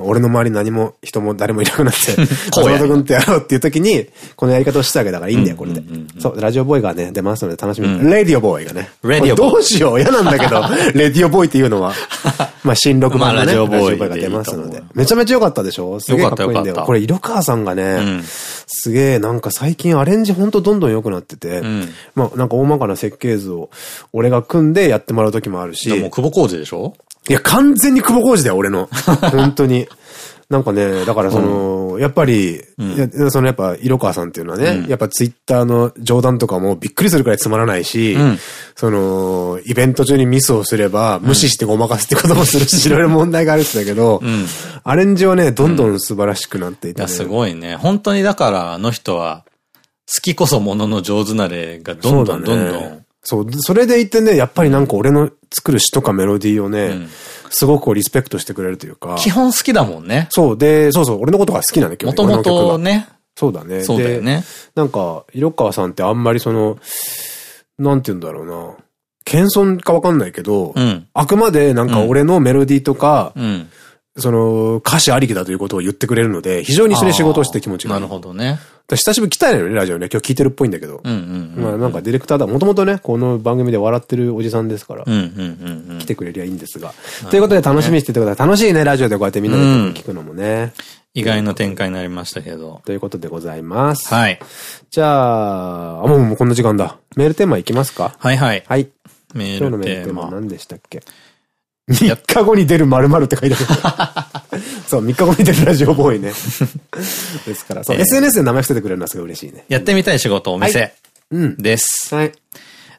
俺の周り何も人も誰もいなくなって、松本君ってやろうっていう時に、このやり方をしたわけだからいいんだよ、これで。そう、ラジオボーイがね、出ますので楽しみ。レディオボーイがね。レディオボーイ。どうしよう、嫌なんだけど、レディオボーイっていうのは。まあ、新録版のね、ラジオボーイが出ますので。めちゃめちゃ良かったでしょすげえかっこいいんだよ。これ、色川さんがね、すげえなんか最近アレンジほんとどんどん良くなってて、まあ、なんか大まかな設計図を俺が組んでやってもらう時もあるし。でも、久保工事でしょ？いや、完全に久保工事だよ、俺の。本当に。なんかね、だからその、うん、やっぱり、うん、そのやっぱ、色川さんっていうのはね、うん、やっぱツイッターの冗談とかもびっくりするくらいつまらないし、その、イベント中にミスをすれば、無視してごまかすってこともするし、いろいろ問題があるってだけど、アレンジはね、どんどん素晴らしくなっていて、ね、いや、すごいね。本当にだから、あの人は、好きこそものの上手な例がどんどんどんどんそう、それでいてね、やっぱりなんか俺の作る詩とかメロディーをね、うん、すごくリスペクトしてくれるというか。基本好きだもんね。そう、で、そうそう、俺のことが好きなんだけど、もともとね。そうだね。そうだよね。なんか、色川さんってあんまりその、なんて言うんだろうな。謙遜かわかんないけど、うん、あくまでなんか俺のメロディーとか、うん、その歌詞ありきだということを言ってくれるので、非常にそれ仕事をして気持ちがいい。なるほどね。久しぶり来たよね、ラジオね。今日聞いてるっぽいんだけど。まあなんかディレクターだ。もともとね、この番組で笑ってるおじさんですから。来てくれりゃいいんですが。ということで楽しみにしててください。楽しいね、ラジオでこうやってみんなで聞くのもね。意外な展開になりましたけど。ということでございます。はい。じゃあ、あ、もうもうこんな時間だ。メールテーマいきますか？はいはい。はい。メールテーマ。今日のメールテーマ何でしたっけ？3日後に出る〇〇って書いてある。そう、3日後に出るラジオボーイね。ですから、そう、SNS で名前伏せてくれるのはすごい嬉しいね。やってみたい仕事、お店。うん。です。はい。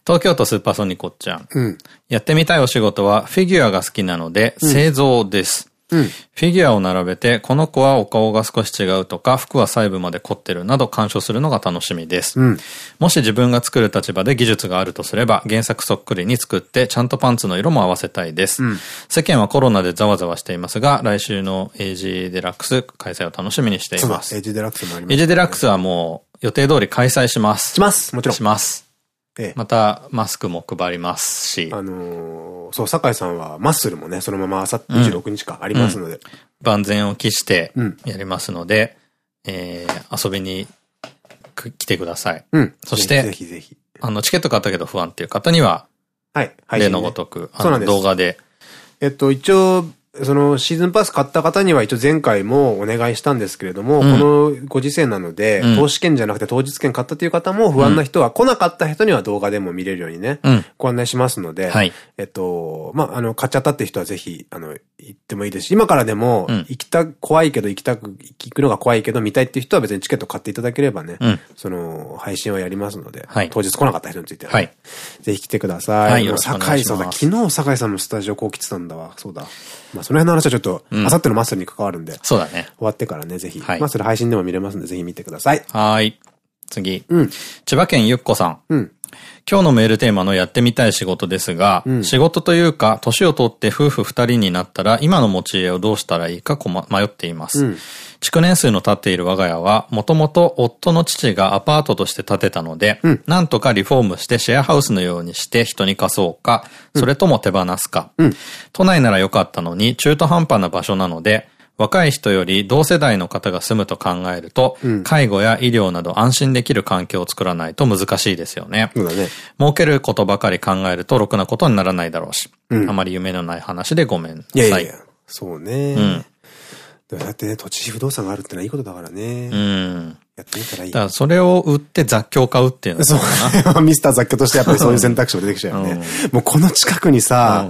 東京都スーパーソニコちゃん。うん。やってみたいお仕事はフィギュアが好きなので、製造です。うん、フィギュアを並べて、この子はお顔が少し違うとか、服は細部まで凝ってるなど鑑賞するのが楽しみです。うん、もし自分が作る立場で技術があるとすれば、原作そっくりに作って、ちゃんとパンツの色も合わせたいです。うん、世間はコロナでざわざわしていますが、来週の AG デラックス開催を楽しみにしています。AG デラックスもあります、ね。AG デラックスはもう予定通り開催します。します。もちろん。します。ええ、また、マスクも配りますし。あのー、そう、酒井さんは、マッスルもね、そのままあさって26日かありますので。うん、万全を期してやりますので、うん、えー、遊びに来てください。うん。そして、ぜひぜひ。あの、チケット買ったけど不安っていう方には、はい。例のごとく、あの、動画で。えっと、一応、そのシーズンパス買った方には一応前回もお願いしたんですけれども、うん、このご時世なので、うん、投資券じゃなくて当日券買ったという方も不安な人は、来なかった人には動画でも見れるようにね、うん、ご案内しますので、はい、えっと、まあ、あの、買っちゃったって人はぜひ、あの、行ってもいいですし、今からでも、行きた、怖いけど行きたく、行くのが怖いけど見たいっていう人は別にチケット買っていただければね、その、配信はやりますので、はい、当日来なかった人については、ね、はい、ぜひ来てください。はい、酒井さんだ、昨日酒井さんもスタジオこう来てたんだわ、そうだ。まあ、その辺の話はちょっと、あさってのマッスルに関わるんで。そうだね。終わってからね、ぜひ。マッスル配信でも見れますんで、ぜひ見てください。はい。次。うん。千葉県ゆっこさん。うん。今日のメールテーマのやってみたい仕事ですが、うん、仕事というか、年を取って夫婦二人になったら、今の持ち家をどうしたらいいか迷っています。うん、築年数の経っている我が家は、もともと夫の父がアパートとして建てたので、うん、なんとかリフォームしてシェアハウスのようにして人に貸そうか、それとも手放すか。都内なら良かったのに、中途半端な場所なので、若い人より同世代の方が住むと考えると、うん、介護や医療など安心できる環境を作らないと難しいですよね。そうだね。儲けることばかり考えるとろくなことにならないだろうし、うん、あまり夢のない話でごめんなさい。いやいやそうね。うん。だってね、土地不動産があるってのはいいことだからね。うん。やってみたらいい。だからそれを売って雑居を買うっていうのそう。ミスター雑居としてやっぱりそういう選択肢も出てきちゃうよね。うん、もうこの近くにさ、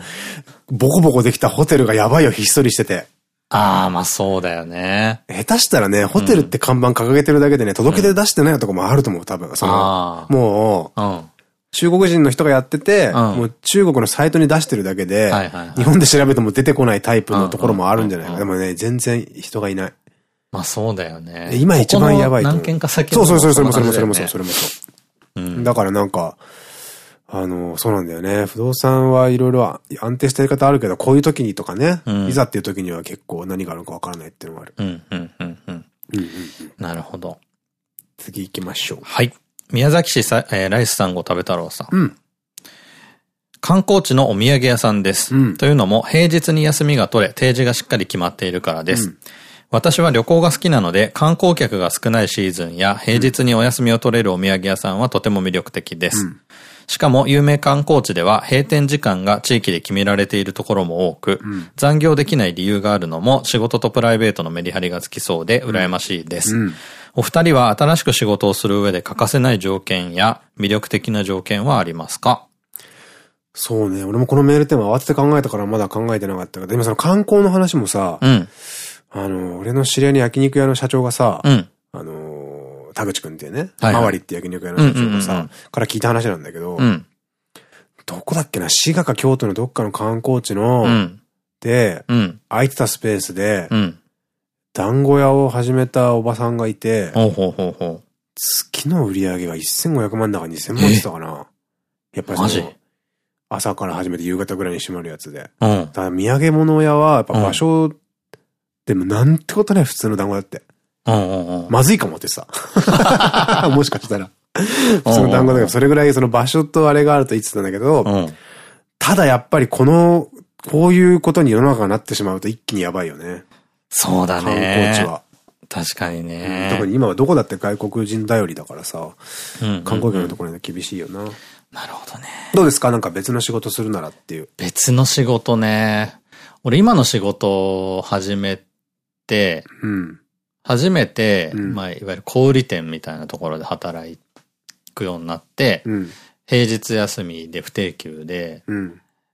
うん、ボコボコできたホテルがやばいよ、ひっそりしてて。ああ、まあそうだよね。下手したらね、ホテルって看板掲げてるだけでね、届け出出してないとこもあると思う、多分。その、もう、中国人の人がやってて、もう中国のサイトに出してるだけで、日本で調べても出てこないタイプのところもあるんじゃないか。でもね、全然人がいない。まあそうだよね。今一番やばいと思う。何件か先そうそうそう、それもそれもそれもそう、それもそう。だからなんか、あの、そうなんだよね。不動産はいろいろ安定したやり方あるけど、こういう時にとかね、うん、いざっていう時には結構何があるのかわからないっていうのがある。うんうんうんうん。なるほど。次行きましょう。はい。宮崎市さ、えー、ライスさんご食べ太郎さん。うん。観光地のお土産屋さんです。うん、というのも、平日に休みが取れ、定時がしっかり決まっているからです。うん、私は旅行が好きなので、観光客が少ないシーズンや、平日にお休みを取れるお土産屋さんはとても魅力的です。うん、しかも、有名観光地では、閉店時間が地域で決められているところも多く、残業できない理由があるのも、仕事とプライベートのメリハリがつきそうで、羨ましいです。お二人は新しく仕事をする上で欠かせない条件や魅力的な条件はありますか？そうね。俺もこのメールテーマ慌てて考えたからまだ考えてなかったけど、今その観光の話もさ、うん、あの、俺の知り合いの焼肉屋の社長がさ、うん、あの、田口くんっていうね、周りって焼肉屋の社長がさ、から聞いた話なんだけど、うん、どこだっけな、滋賀か京都のどっかの観光地の、で、空いてたスペースで、団子屋を始めたおばさんがいて、月の売り上げが1500万だか2000万ってたかな？やっぱりその、朝から始めて夕方ぐらいに閉まるやつで。うん。ただ土産物屋は、やっぱ場所、でもなんてことない普通の団子だって。まずいかもってさ。もしかしたら。普通の団子だけど、それぐらいその場所とあれがあると言ってたんだけど、うん、ただやっぱりこの、こういうことに世の中になってしまうと一気にやばいよね。そうだね。観光地は。確かにね。特に今はどこだって外国人頼りだからさ、観光客のところには厳しいよな。なるほどね。どうですか？なんか別の仕事するならっていう。別の仕事ね。俺今の仕事を始めて、うん、初めて、うん、まあ、いわゆる小売店みたいなところで働くようになって、うん、平日休みで不定休で、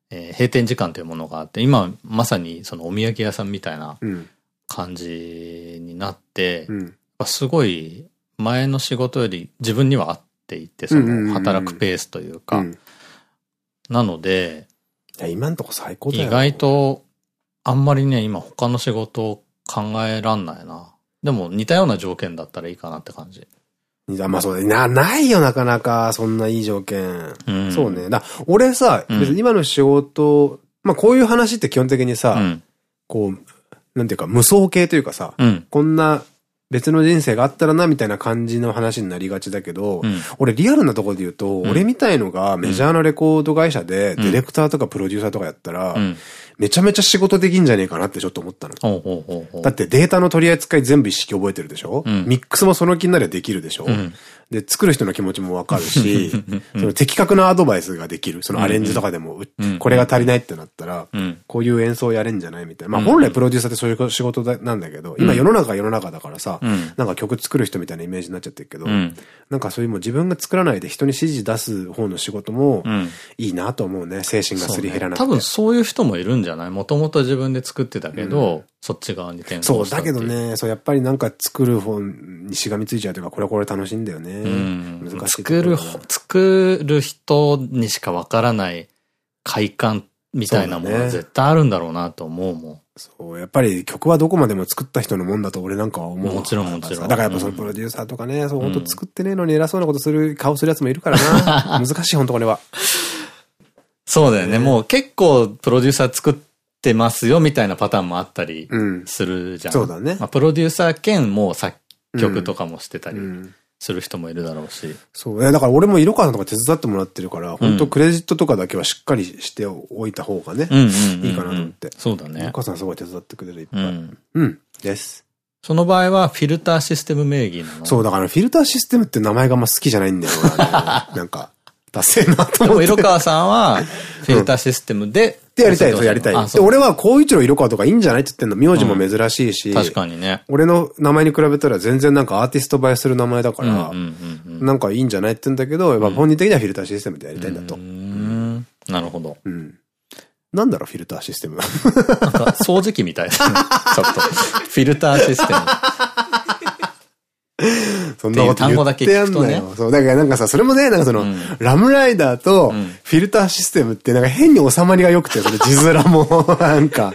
えー、閉店時間というものがあって、今まさにそのお土産屋さんみたいな感じになって、すごい前の仕事より自分には合っていて、その働くペースというか。なので、いや、今んとこ最高だよ。意外と、あんまりね、今他の仕事を考えらんないな。でも似たような条件だったらいいかなって感じ。まあそうだ。な、ないよ、なかなか、そんないい条件。うん、そうね。だ俺さ、別に今の仕事、まあこういう話って基本的にさ、うん、こう、なんていうか、無双系というかさ、うん、こんな別の人生があったらな、みたいな感じの話になりがちだけど、うん、俺リアルなところで言うと、うん、俺みたいのがメジャーなレコード会社で、ディレクターとかプロデューサーとかやったら、めちゃめちゃ仕事できんじゃねえかなってちょっと思ったの。だってデータの取り扱い全部一式覚えてるでしょ、うん、ミックスもその気になりゃできるでしょ、うん、で、作る人の気持ちもわかるし、その的確なアドバイスができる。そのアレンジとかでも、これが足りないってなったら、こういう演奏やれんじゃないみたいな。まあ本来プロデューサーってそういう仕事なんだけど、今世の中は世の中だからさ、なんか曲作る人みたいなイメージになっちゃってるけど、なんかそういうもう自分が作らないで人に指示出す方の仕事も、いいなと思うね。精神がすり減らなくて。多分そういう人もいるんじゃない？もともと自分で作ってたけど、そっち側に転向そう、だけどね、そう、やっぱりなんか作る方にしがみついちゃうというか、これはこれ楽しいんだよね。うん、難しい。作る、作る人にしかわからない快感みたいなものは絶対あるんだろうなと思うもん。そう、やっぱり曲はどこまでも作った人のもんだと俺なんかは思う。もちろんもちろん。だからやっぱそのプロデューサーとかね、そう、本当作ってねえのに偉そうなことする、顔するやつもいるからな。難しい、本当これは。そうだよね。もう結構プロデューサー作って、てますよみたいなパターンもあったりするじゃん。そうだね。まあ、プロデューサー兼もう作曲とかもしてたりする人もいるだろうし。そう。だから俺も色川さんとか手伝ってもらってるから、本当クレジットとかだけはしっかりしておいた方がね、いいかなと思って。そうだね。色川さんすごい手伝ってくれるいっぱい。うん。です。その場合はフィルターシステム名義なの？そう、だからフィルターシステムって名前があんま好きじゃないんだよな。なんか、ダセなと思って。でも色川さんは、フィルターシステムで、でやりたい、そうやりたい。で、俺は、孝一郎色川とかいいんじゃないって言ってんの。名字も珍しいし。確かにね。俺の名前に比べたら全然なんかアーティスト映えする名前だから、なんかいいんじゃないって言うんだけど、本人的にはフィルターシステムでやりたいんだと。なるほど。うん。なんだろう、フィルターシステム。なんか、掃除機みたいですね。ちょっと。フィルターシステム。そんなこと言ってやんなよ。そう。だからなんかさ、それもね、なんかその、ラムライダーとフィルターシステムってなんか変に収まりが良くて、その字面も、なんか。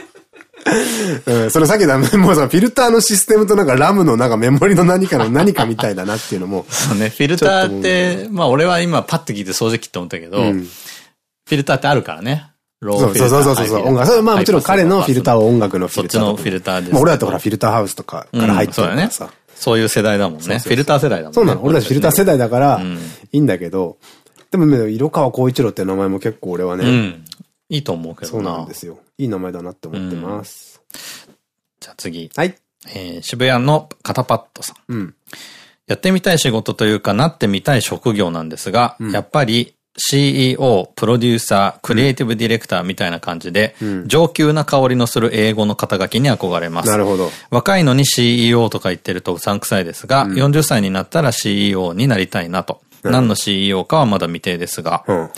うん、それさっきだ、もうさ、フィルターのシステムとなんかラムのなんかメモリの何かの何かみたいだなっていうのも。そうね、フィルターって、まあ俺は今パッと聞いて掃除機って思ったけど、フィルターってあるからね。ローフィルター。そうそうそうそう。音楽。まあもちろん彼のフィルターは音楽のフィルター。そっちのフィルターです。まあ俺だとほらフィルターハウスとかから入ってるからさ。そういう世代だもんね。フィルター世代だもんね。そうなの。俺たちフィルター世代だから、いいんだけど、でもね、色川光一郎って名前も結構俺はね。うん。いいと思うけどそうなんですよ。いい名前だなって思ってます。うん、じゃあ次。はい。えー、渋谷の肩パッドさん。うん。やってみたい仕事というかなってみたい職業なんですが、うん、やっぱり CEO、プロデューサー、クリエイティブディレクターみたいな感じで、うん、上級な香りのする英語の肩書きに憧れます。なるほど。若いのに CEO とか言ってるとうさんくさいですが、うん、40歳になったら CEO になりたいなと。何の CEO かはまだ未定ですが、うん、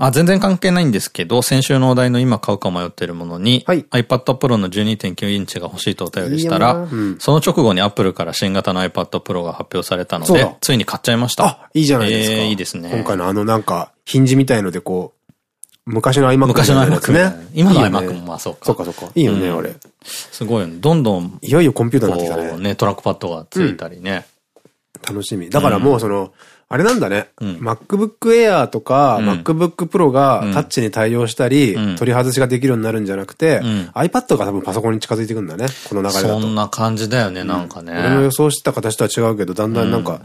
あ、全然関係ないんですけど、先週のお題の今買うか迷っているものに、はい、iPad Pro の12.9インチが欲しいとお便りしたら、うん、その直後に Apple から新型の iPad Pro が発表されたので、ついに買っちゃいました。あ、いいじゃないですか。えー、いいですね。今回のあのなんか、ヒンジみたいのでこう、昔の iMac 昔の iMac ね。今の iMac もまあそうか。そうかそうか。いいよね、あれ。すごい。どんどん。いよいよコンピューターになってきたね。ね、トラックパッドがついたりね。楽しみ。だからもうその、あれなんだね。うん、MacBook Air とか、うん、MacBook Pro がタッチに対応したり、うん、取り外しができるようになるんじゃなくて、iPad が多分パソコンに近づいていくんだね。この流れだと。そんな感じだよね、なんかね。俺の予想してた形とは違うけど、だんだんなんか、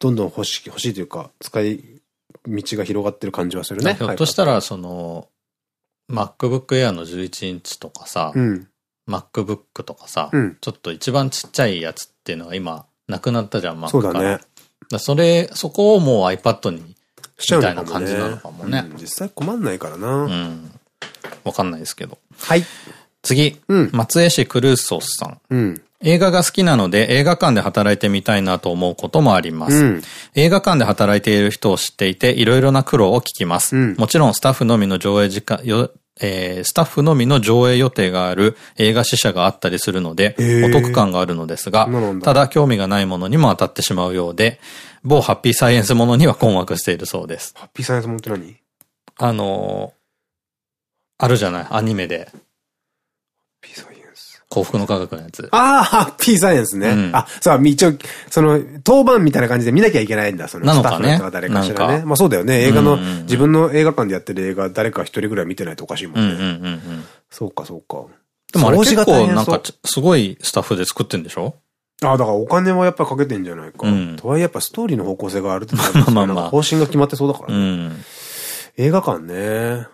どんどん欲しい、欲しいというか、使い道が広がってる感じはするね。ひょっとしたら、その、MacBook Air の11インチとかさ、MacBook とかさ、ちょっと一番ちっちゃいやつっていうのが今、なくなったじゃん、Mac そうだね。だそれ、そこをもう iPad に、みたいな感じなのかもね。実際困んないからな。うん。わかんないですけど。はい。次。うん、松江市クルーソスさん。うん。映画が好きなので映画館で働いてみたいなと思うこともあります。うん、映画館で働いている人を知っていていろいろな苦労を聞きます。うん、もちろんスタッフのみの上映時間、えー、スタッフのみの上映予定がある映画試写があったりするので、お得感があるのですが、ただ興味がないものにも当たってしまうようで、某ハッピーサイエンスものには困惑しているそうです。ハッピーサイエンスものって何？あのー、あるじゃない、アニメで。幸福の科学のやつ。ああ、ハッピーサイエンスね。うん、あ、そう、一応、その、当番みたいな感じで見なきゃいけないんだ、その、スタッフの人が誰かしらね。まあそうだよね。映画の、自分の映画館でやってる映画、誰か一人ぐらい見てないとおかしいもんね。そうか、そうか。でもあれ結構なんか、すごいスタッフで作ってんでしょ？ああ、だからお金はやっぱかけてんじゃないか。うん、とはいえやっぱストーリーの方向性がある程度、まあまあ方針が決まってそうだからね。うん、映画館ね。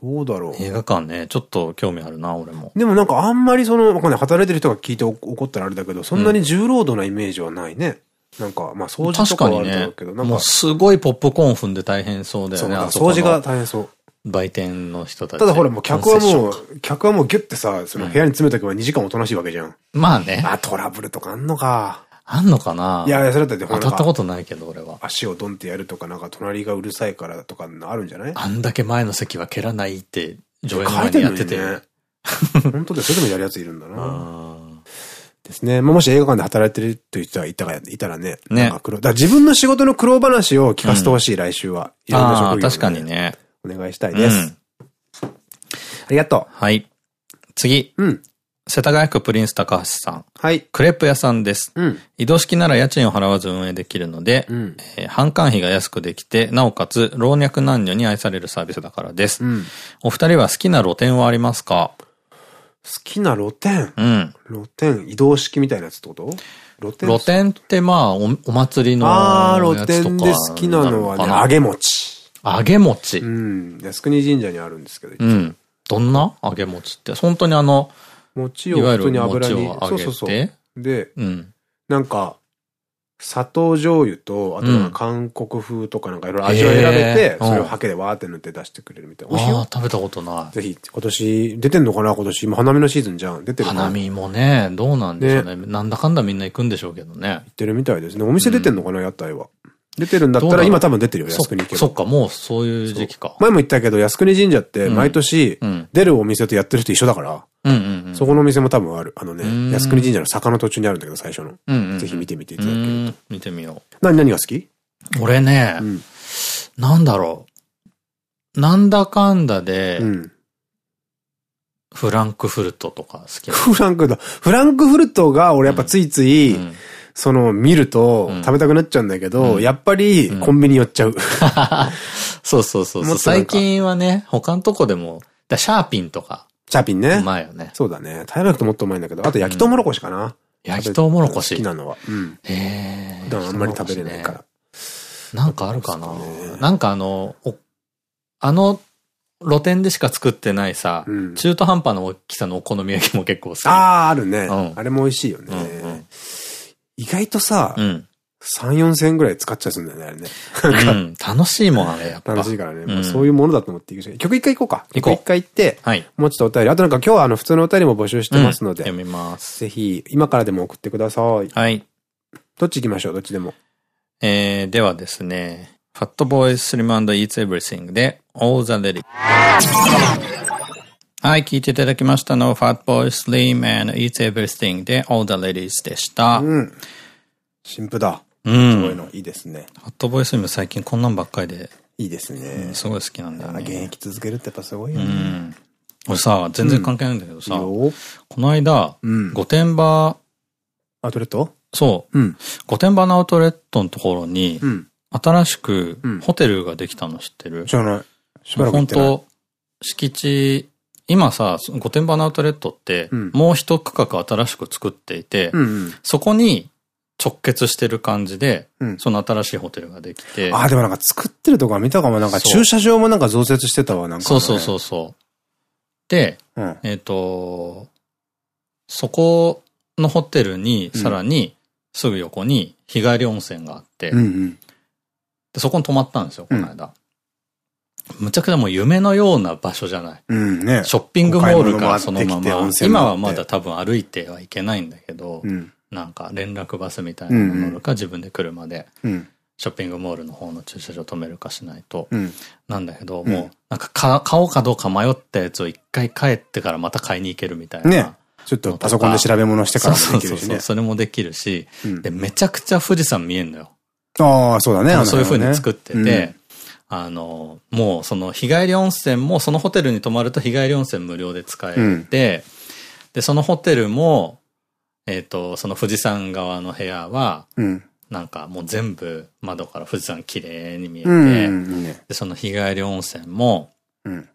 どうだろう。映画館ね、ちょっと興味あるな、俺も。でもなんかあんまりその、わかんない、働いてる人が聞いて怒ったらあれだけど、そんなに重労働なイメージはないね。うん、なんか、まあ掃除とかはあるだろうけど、ね、もうすごいポップコーン踏んで大変そうだよね。掃除が大変そう。売店の人たち。ただほらもう客はもう、客はもうギュってさ、その部屋に詰めとけば2時間おとなしいわけじゃん。まあね。あ、トラブルとかあんのか。あんのかな？いや、それだって当たったことないけど、俺は。足をドンってやるとか、なんか隣がうるさいからとかあるんじゃない？あんだけ前の席は蹴らないって上映前にやってて。ね、本当で、それでもやるやついるんだな。ですね。まあ、もし映画館で働いてるという人がいたいたらね。ね。だ自分の仕事の苦労話を聞かせてほしい、うん、来週は。いろんな職業、ね、確かにね。お願いしたいです。うん、ありがとう。はい。次。うん。世田谷区プリンス高橋さん。はい。クレープ屋さんです。うん。移動式なら家賃を払わず運営できるので、うん、えー、販管費が安くできて、なおかつ老若男女に愛されるサービスだからです。うん。お二人は好きな露店はありますか？好きな露店うん。露店、移動式みたいなやつってこと？露店露店ってまあお、お祭りのああ、露店で好きなのはね、揚げ餅。揚げ餅うん。靖国神社にあるんですけど。うん。どんな？揚げ餅って。本当にあの、餅を普通に油に。そうそうそう。で、うん、なんか、砂糖醤油と、あとなんか韓国風とかなんかいろいろ味を選べて、それをハケでわーって塗って出してくれるみたいな。美味しいよ。食べたことない。ぜひ、今年、出てんのかな？今年。今花見のシーズンじゃん。出てる花見もね、どうなんでしょうね。なんだかんだみんな行くんでしょうけどね。行ってるみたいですね。お店出てんのかな？屋台は。出てるんだったら、今多分出てるよ、靖国家そっか、もうそういう時期か。前も言ったけど、靖国神社って毎年、出るお店とやってる人一緒だから、そこのお店も多分ある。あのね、靖国神社の坂の途中にあるんだけど、最初の。ぜひ見てみていただけると。見てみよう。何、何が好き？俺ね、なんだろう。なんだかんだで、フランクフルトとか好き フランクフルト。フランクフルトが俺やっぱついつい、その、見ると食べたくなっちゃうんだけど、うん、やっぱりコンビニ寄っちゃう。そうそうそうそう。最近はね、他のとこでも、だシャーピンとか。シャーピンね。うまいよね。そうだね。平らくともっとうまいんだけど、あと焼きとうもろこしかな。焼きとうもろこし。好きなのは。うん。へえ。あんまり食べれないから。なんかあるかな、なんかあの、あの露店でしか作ってないさ、うん、中途半端な大きさのお好み焼きも結構好き。ああ、あるね。うん、あれも美味しいよね。うんうん、意外とさ、うん、3、4千円ぐらい使っちゃうんだよね、あれね。うん、楽しいもん、あれ、やっぱ。楽しいからね。まあ、そういうものだと思っていくし。曲一回行こうか。曲一回行って、はい。もうちょっとお便り。あとなんか今日はあの、普通のお便りも募集してますので。読みます。ぜひ、今からでも送ってください。はい。どっち行きましょう、どっちでも。えー、ではですね、ファットボーイスリム Eats Everything で All the Lady。はい、聞いていただきましたの、ファットボーイスリム Eats Everything で All the Ladies でした。うん。新婦だ。うん。そういうのいいですね。ハットボーイスイム最近こんなんばっかりで。いいですね。うん、すごい好きなんだよね。現役続けるってやっぱすごいよね。うん。俺さ、全然関係ないんだけどさ、うん、この間、うん、御殿場、アウトレット？そう。うん。御殿場のアウトレットのところに、うん、新しくホテルができたの知ってる？知らない。しばらく本当敷地、今さ、御殿場のアウトレットって、もう一区画新しく作っていて、うんうん、そこに直結してる感じで、うん、その新しいホテルができて。ああ、でもなんか作ってるとこ見たかも。なんか駐車場もなんか増設してたわ、なんか、ね、そうそうそうそう。で、うん、えっと、そこのホテルに、さらに、すぐ横に日帰り温泉があって、でそこに泊まったんですよ、この間。うん、むちゃくちゃもう夢のような場所じゃない。うんね、ショッピングモールからそのまま、今はまだ多分歩いてはいけないんだけど、うんなんか連絡バスみたいなの乗るか、自分で車で、ショッピングモールの方の駐車場止めるかしないと、なんだけど、もう、なんか買おうかどうか迷ったやつを一回帰ってからまた買いに行けるみたいな。ね。ちょっとパソコンで調べ物してからもできるしね。それもできるし、で、めちゃくちゃ富士山見えんのよ。ああ、そうだね。そういう風に作ってて、あの、もうその日帰り温泉も、そのホテルに泊まると日帰り温泉無料で使えて、で、そのホテルも、えっと、その富士山側の部屋は、うん、なんかもう全部窓から富士山綺麗に見えて、で、その日帰り温泉も、うん、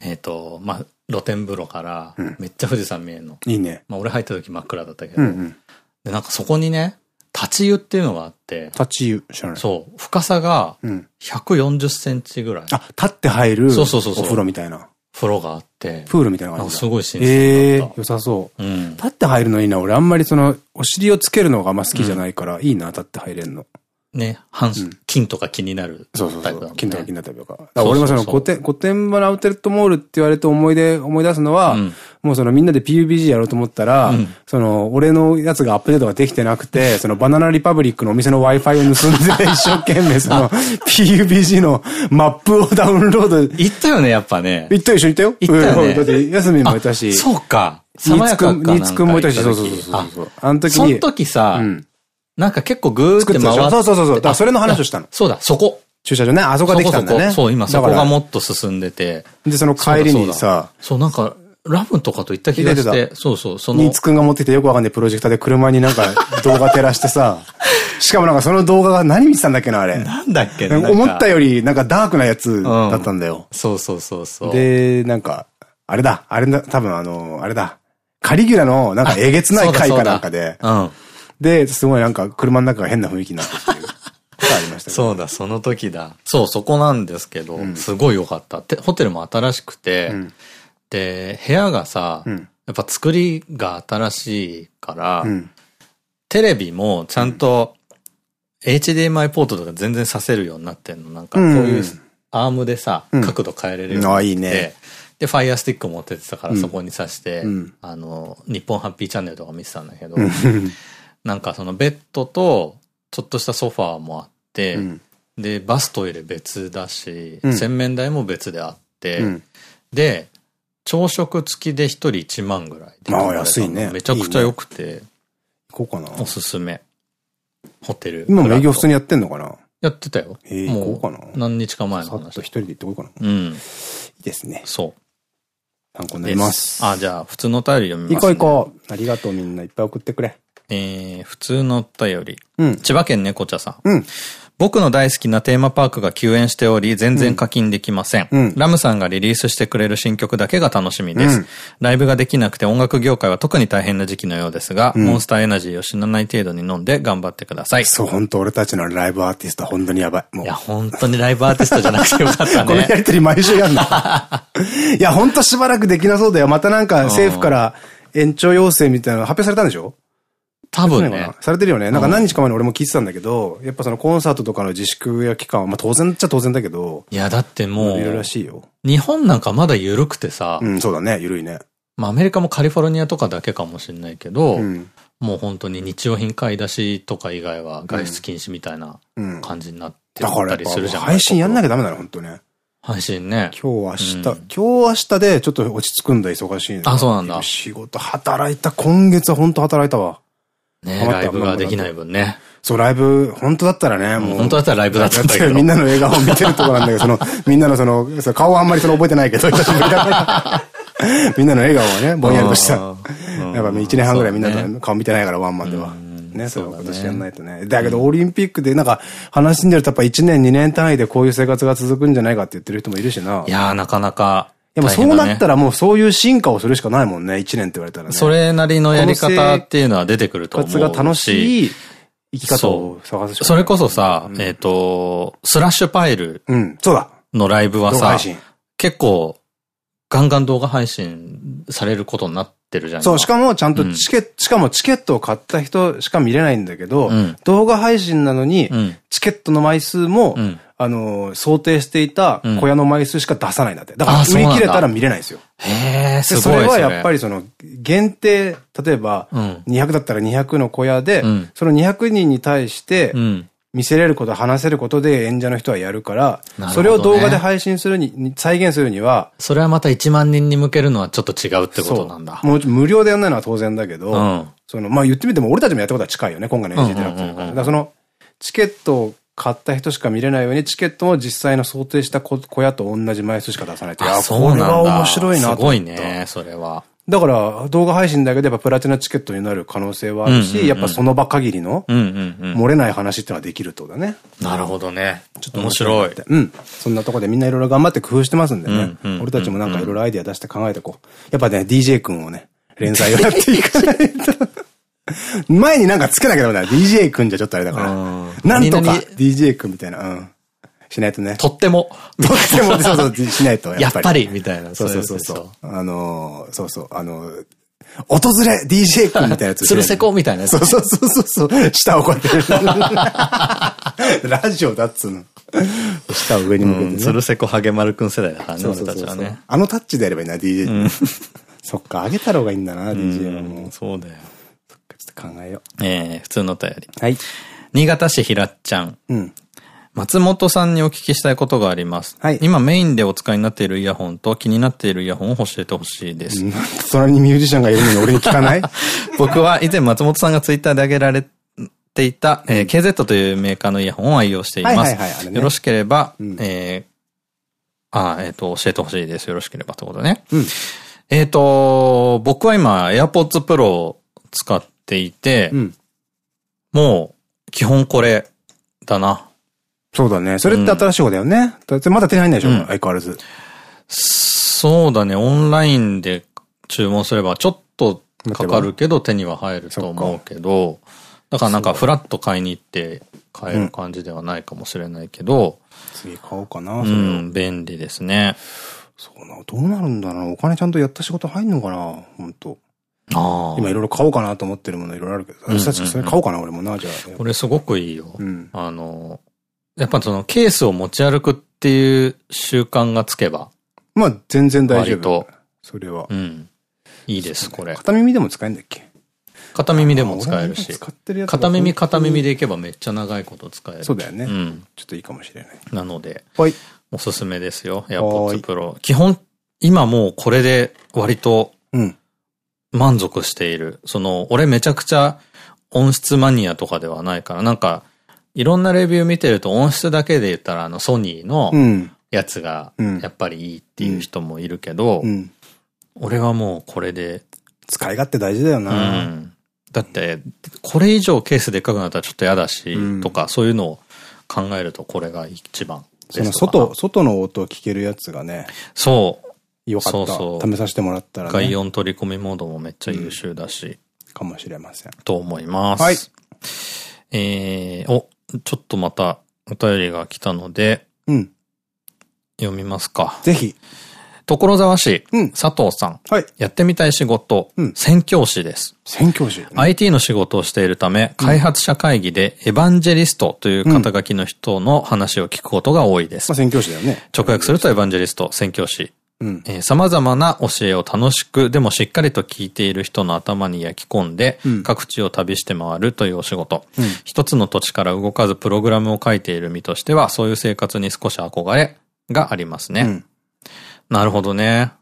えっと、まあ、露天風呂からめっちゃ富士山見えるの。いいね。まあ俺入った時真っ暗だったけど、うんうん、で、なんかそこにね、立ち湯っていうのがあって。立ち湯知らない。そう。深さが140センチぐらい。あ、立って入るお風呂みたいな。風呂があって。プールみたいな感じすごい新鮮ええ良さそう。うん。立って入るのいいな。俺あんまりその、お尻をつけるのがあんま好きじゃないから、いいな、立って入れんの。ね、半、筋とか気になるそうそうそう。筋とか気になったりとか。俺もその、古典、古典バラアウトレットモールって言われて思い出、思い出すのは、もうそのみんなで PUBG やろうと思ったら、その、俺のやつがアップデートができてなくて、そのバナナリパブリックのお店の Wi-Fi を盗んで、一生懸命その、PUBG のマップをダウンロード。行ったよね、やっぱね。行った一緒に行ったよ。行ったよね。だって、休みもいたし。そうか。ニツくん、ニツくんもいたし、そうそうそう。あの時に。その時さ、なんか結構グーって回って。そうそうそうそう。だからそれの話をしたの。そうだ、そこ。駐車場ね、あそこができたんだね。そう、今そこがもっと進んでて。で、その帰りにさ。そう、なんか、ラムとかと行った気がして。そうそう、その。ニーツくんが持ってきてよくわかんないプロジェクターで車になんか 動画照らしてさ。しかもなんかその動画が何見てたんだっけな、あれ。なんだっけ思ったよりなんかダークなやつだったんだよ。そうそうそうそう。で、なんか、あれだ、あれだ、多分あの、あれだ。カリギュラのなんかえげつない回かなんかで。うん。で、すごいなんか車の中が変な雰囲気になってっていう。ありました そうだ、その時だ。そう、そこなんですけど、うん、すごい良かった。ホテルも新しくて、うん、で、部屋がさ、うん、やっぱ作りが新しいから、テレビもちゃんと HDMI ポートとか全然させるようになってんの。なんかこういうアームでさ、角度変えれるようになって。いいね。で、ファイアスティック持っててたからそこにさして、あの、日本ハッピーチャンネルとか見てたんだけど、なんかそのベッドと、ちょっとしたソファーもあって、うん、で、バストイレ別だし、うん、洗面台も別であって、うん、で、朝食付きで一人1万ぐらいで。ああ、安いね。めちゃくちゃ良くて。いいね、行こうかな。おすすめ。ホテル。今も営業普通にやってんのかな？やってたよ。ええ、行こうかな。何日か前の話。さっと一人で行ってこようかな。うん。いいですね。そう。参考になります。あ、じゃあ、普通のお便り読みます、ね。行こう行こう。ありがとうみんないっぱい送ってくれ。えー、普通のお便り。うん。千葉県猫茶さん。うん。僕の大好きなテーマパークが休園しており、全然課金できません。うん、ラムさんがリリースしてくれる新曲だけが楽しみです。うん、ライブができなくて音楽業界は特に大変な時期のようですが、うん、モンスターエナジーを死なない程度に飲んで頑張ってください。そう、本当俺たちのライブアーティスト本当にやばい。いや、本当にライブアーティストじゃなくてよかったね。このやりとり毎週やんだ。いや、本当しばらくできなそうだよ。またなんか政府から延長要請みたいなの発表されたんでしょ？多分ね。されてるよね。なんか何日か前に俺も聞いてたんだけど、やっぱそのコンサートとかの自粛や期間は、まあ当然っちゃ当然だけど。いや、だってもう。いるらしいよ。日本なんかまだ緩くてさ。うん、そうだね。緩いね。まあアメリカもカリフォルニアとかだけかもしれないけど、うん、もう本当に日用品買い出しとか以外は外出禁止みたいな感じになってたりするじゃん。配信やんなきゃダメだね、本当ね。配信ね。今日明日、うん、今日明日でちょっと落ち着くんだ、忙しいね。あ、そうなんだ。仕事働いた。今月は本当働いたわ。ねライブができない分ね。そう、ライブ、本当だったらね、もう。本当だったらライブだったんだけど。みんなの笑顔を見てるとこなんだけど、その、みんなのその、顔はあんまりその覚えてないけど、久しぶりだから。みんなの笑顔はね、ぼんやりとした。やっぱ1年半ぐらいみんなと顔見てないから、ワンマンでは。ね、そういうことしやんないとね。だけど、オリンピックでなんか、話んでるとやっぱ1年2年単位でこういう生活が続くんじゃないかって言ってる人もいるしな。いやー、なかなか。でもそうなったらもうそういう進化をするしかないもんね、1年って言われたらね。それなりのやり方っていうのは出てくると思うし。活が楽しい生き方を探すしそれこそさ、えっと、スラッシュパイル。うん、そうだ。のライブはさ、結構、ガンガン動画配信されることになってるじゃん。そう、しかもちゃんとチケット、しかもチケットを買った人しか見れないんだけど、動画配信なのに、チケットの枚数も、あの、想定していた小屋の枚数しか出さないんだって。だから売り切れたら見れないですよ。へえ、すごい。それはやっぱりその、限定、例えば、200だったら200の小屋で、その200人に対して、見せれること、話せることで演者の人はやるから、ね、それを動画で配信するに、再現するには、それはまた1万人に向けるのはちょっと違うってことなんだ。もう無料でやんないのは当然だけど、うん、その、まあ言ってみても俺たちもやったことは近いよね、今回の NG デラックスだからその、チケットを買った人しか見れないように、チケットも実際の想定した小屋と同じ枚数しか出さないいや、これは面白いなとすごいね、それは。だから動画配信だけでやっぱプラチナチケットになる可能性はあるし、やっぱその場限りの漏れない話っていうのはできるとだね。なるほどね。ちょっと面白い。うん。そんなとこでみんないろいろ頑張って工夫してますんでね。俺たちもなんかいろいろアイディア出して考えてこう。やっぱね、DJ 君をね、連載をやっていかないと。前になんかつけなきゃダメだ。DJ 君じゃちょっとあれだから。なんとか DJ 君みたいな。うん。しないとね。とっても。とっても、そうそう、しないと。やっぱり。みたいな。そうそうそうそう。あの、そうそう、あの、訪れ DJ 君みたいなやつ。つるせこみたいなやつ。そうそうそうそう。下をこうやって。ラジオだっつうの。下を上に向けて、つるせこハゲマルくん世代だからね、俺たちはね。あのタッチでやればいいな、DJ。そっか、上げた方がいいんだな、DJ はもう。そうだよ。ちょっと考えよう。ええ、普通のお便り。はい。新潟市ひらっちゃん。うん。松本さんにお聞きしたいことがあります。はい。今メインでお使いになっているイヤホンと気になっているイヤホンを教えてほしいです。隣にミュージシャンがいるのに俺に聞かない？僕は以前松本さんがツイッターで上げられていた、えー、KZ というメーカーのイヤホンを愛用しています。よろしければ、うん、えー、あ、えっ、ー、と、教えてほしいです。よろしければってことね。うん、えっと、僕は今 AirPods Pro を使っていて、うん、もう基本これだな。そうだね。それって新しい方だよね。うん、まだ手に入んないでしょ、うん、相変わらず。そうだね。オンラインで注文すればちょっとかかるけど手には入ると思うけど、だからなんかフラッと買いに行って買える感じではないかもしれないけど、次買おうかな、うん、便利ですね。そうな、どうなるんだろうお金ちゃんとやった仕事入んのかな本当あ今いろいろ買おうかなと思ってるものいろいろあるけど、私たちそれ買おうかな俺もな、じゃあ。これすごくいいよ。うん、あの、やっぱそのケースを持ち歩くっていう習慣がつけば。まあ全然大丈夫。それは。うん。いいです、これ。片耳でも使えるんだっけ？片耳でも使えるし。片耳片耳でいけばめっちゃ長いこと使える。そうだよね。うん。ちょっといいかもしれない。なので、はい。おすすめですよ。AirPods Pro。基本、今もうこれで割と、満足している。その、俺めちゃくちゃ音質マニアとかではないから、なんか、いろんなレビュー見てると音質だけで言ったらあのソニーのやつがやっぱりいいっていう人もいるけど、俺はもうこれで。使い勝手大事だよな。うん。だって、これ以上ケースでっかくなったらちょっと嫌だし、とかそういうのを考えるとこれが一番。その外、外の音を聞けるやつがね。そう。よかった。そうそう試させてもらったらね。外音取り込みモードもめっちゃ優秀だし。うん、かもしれません。と思います。はい。えー、お、ちょっとまたお便りが来たので。うん。読みますか。ぜひ。所沢市、うん、佐藤さん。はい。やってみたい仕事、うん、宣教師です。宣教師、うん、?IT の仕事をしているため、開発者会議でエヴァンジェリストという肩書きの人の話を聞くことが多いです。まあ宣教師だよね。直訳するとエヴァンジェリスト、宣教師。うん、え様々な教えを楽しく、でもしっかりと聞いている人の頭に焼き込んで、うん、各地を旅して回るというお仕事。うん、一つの土地から動かずプログラムを書いている身としては、そういう生活に少し憧れがありますね。なるほどね。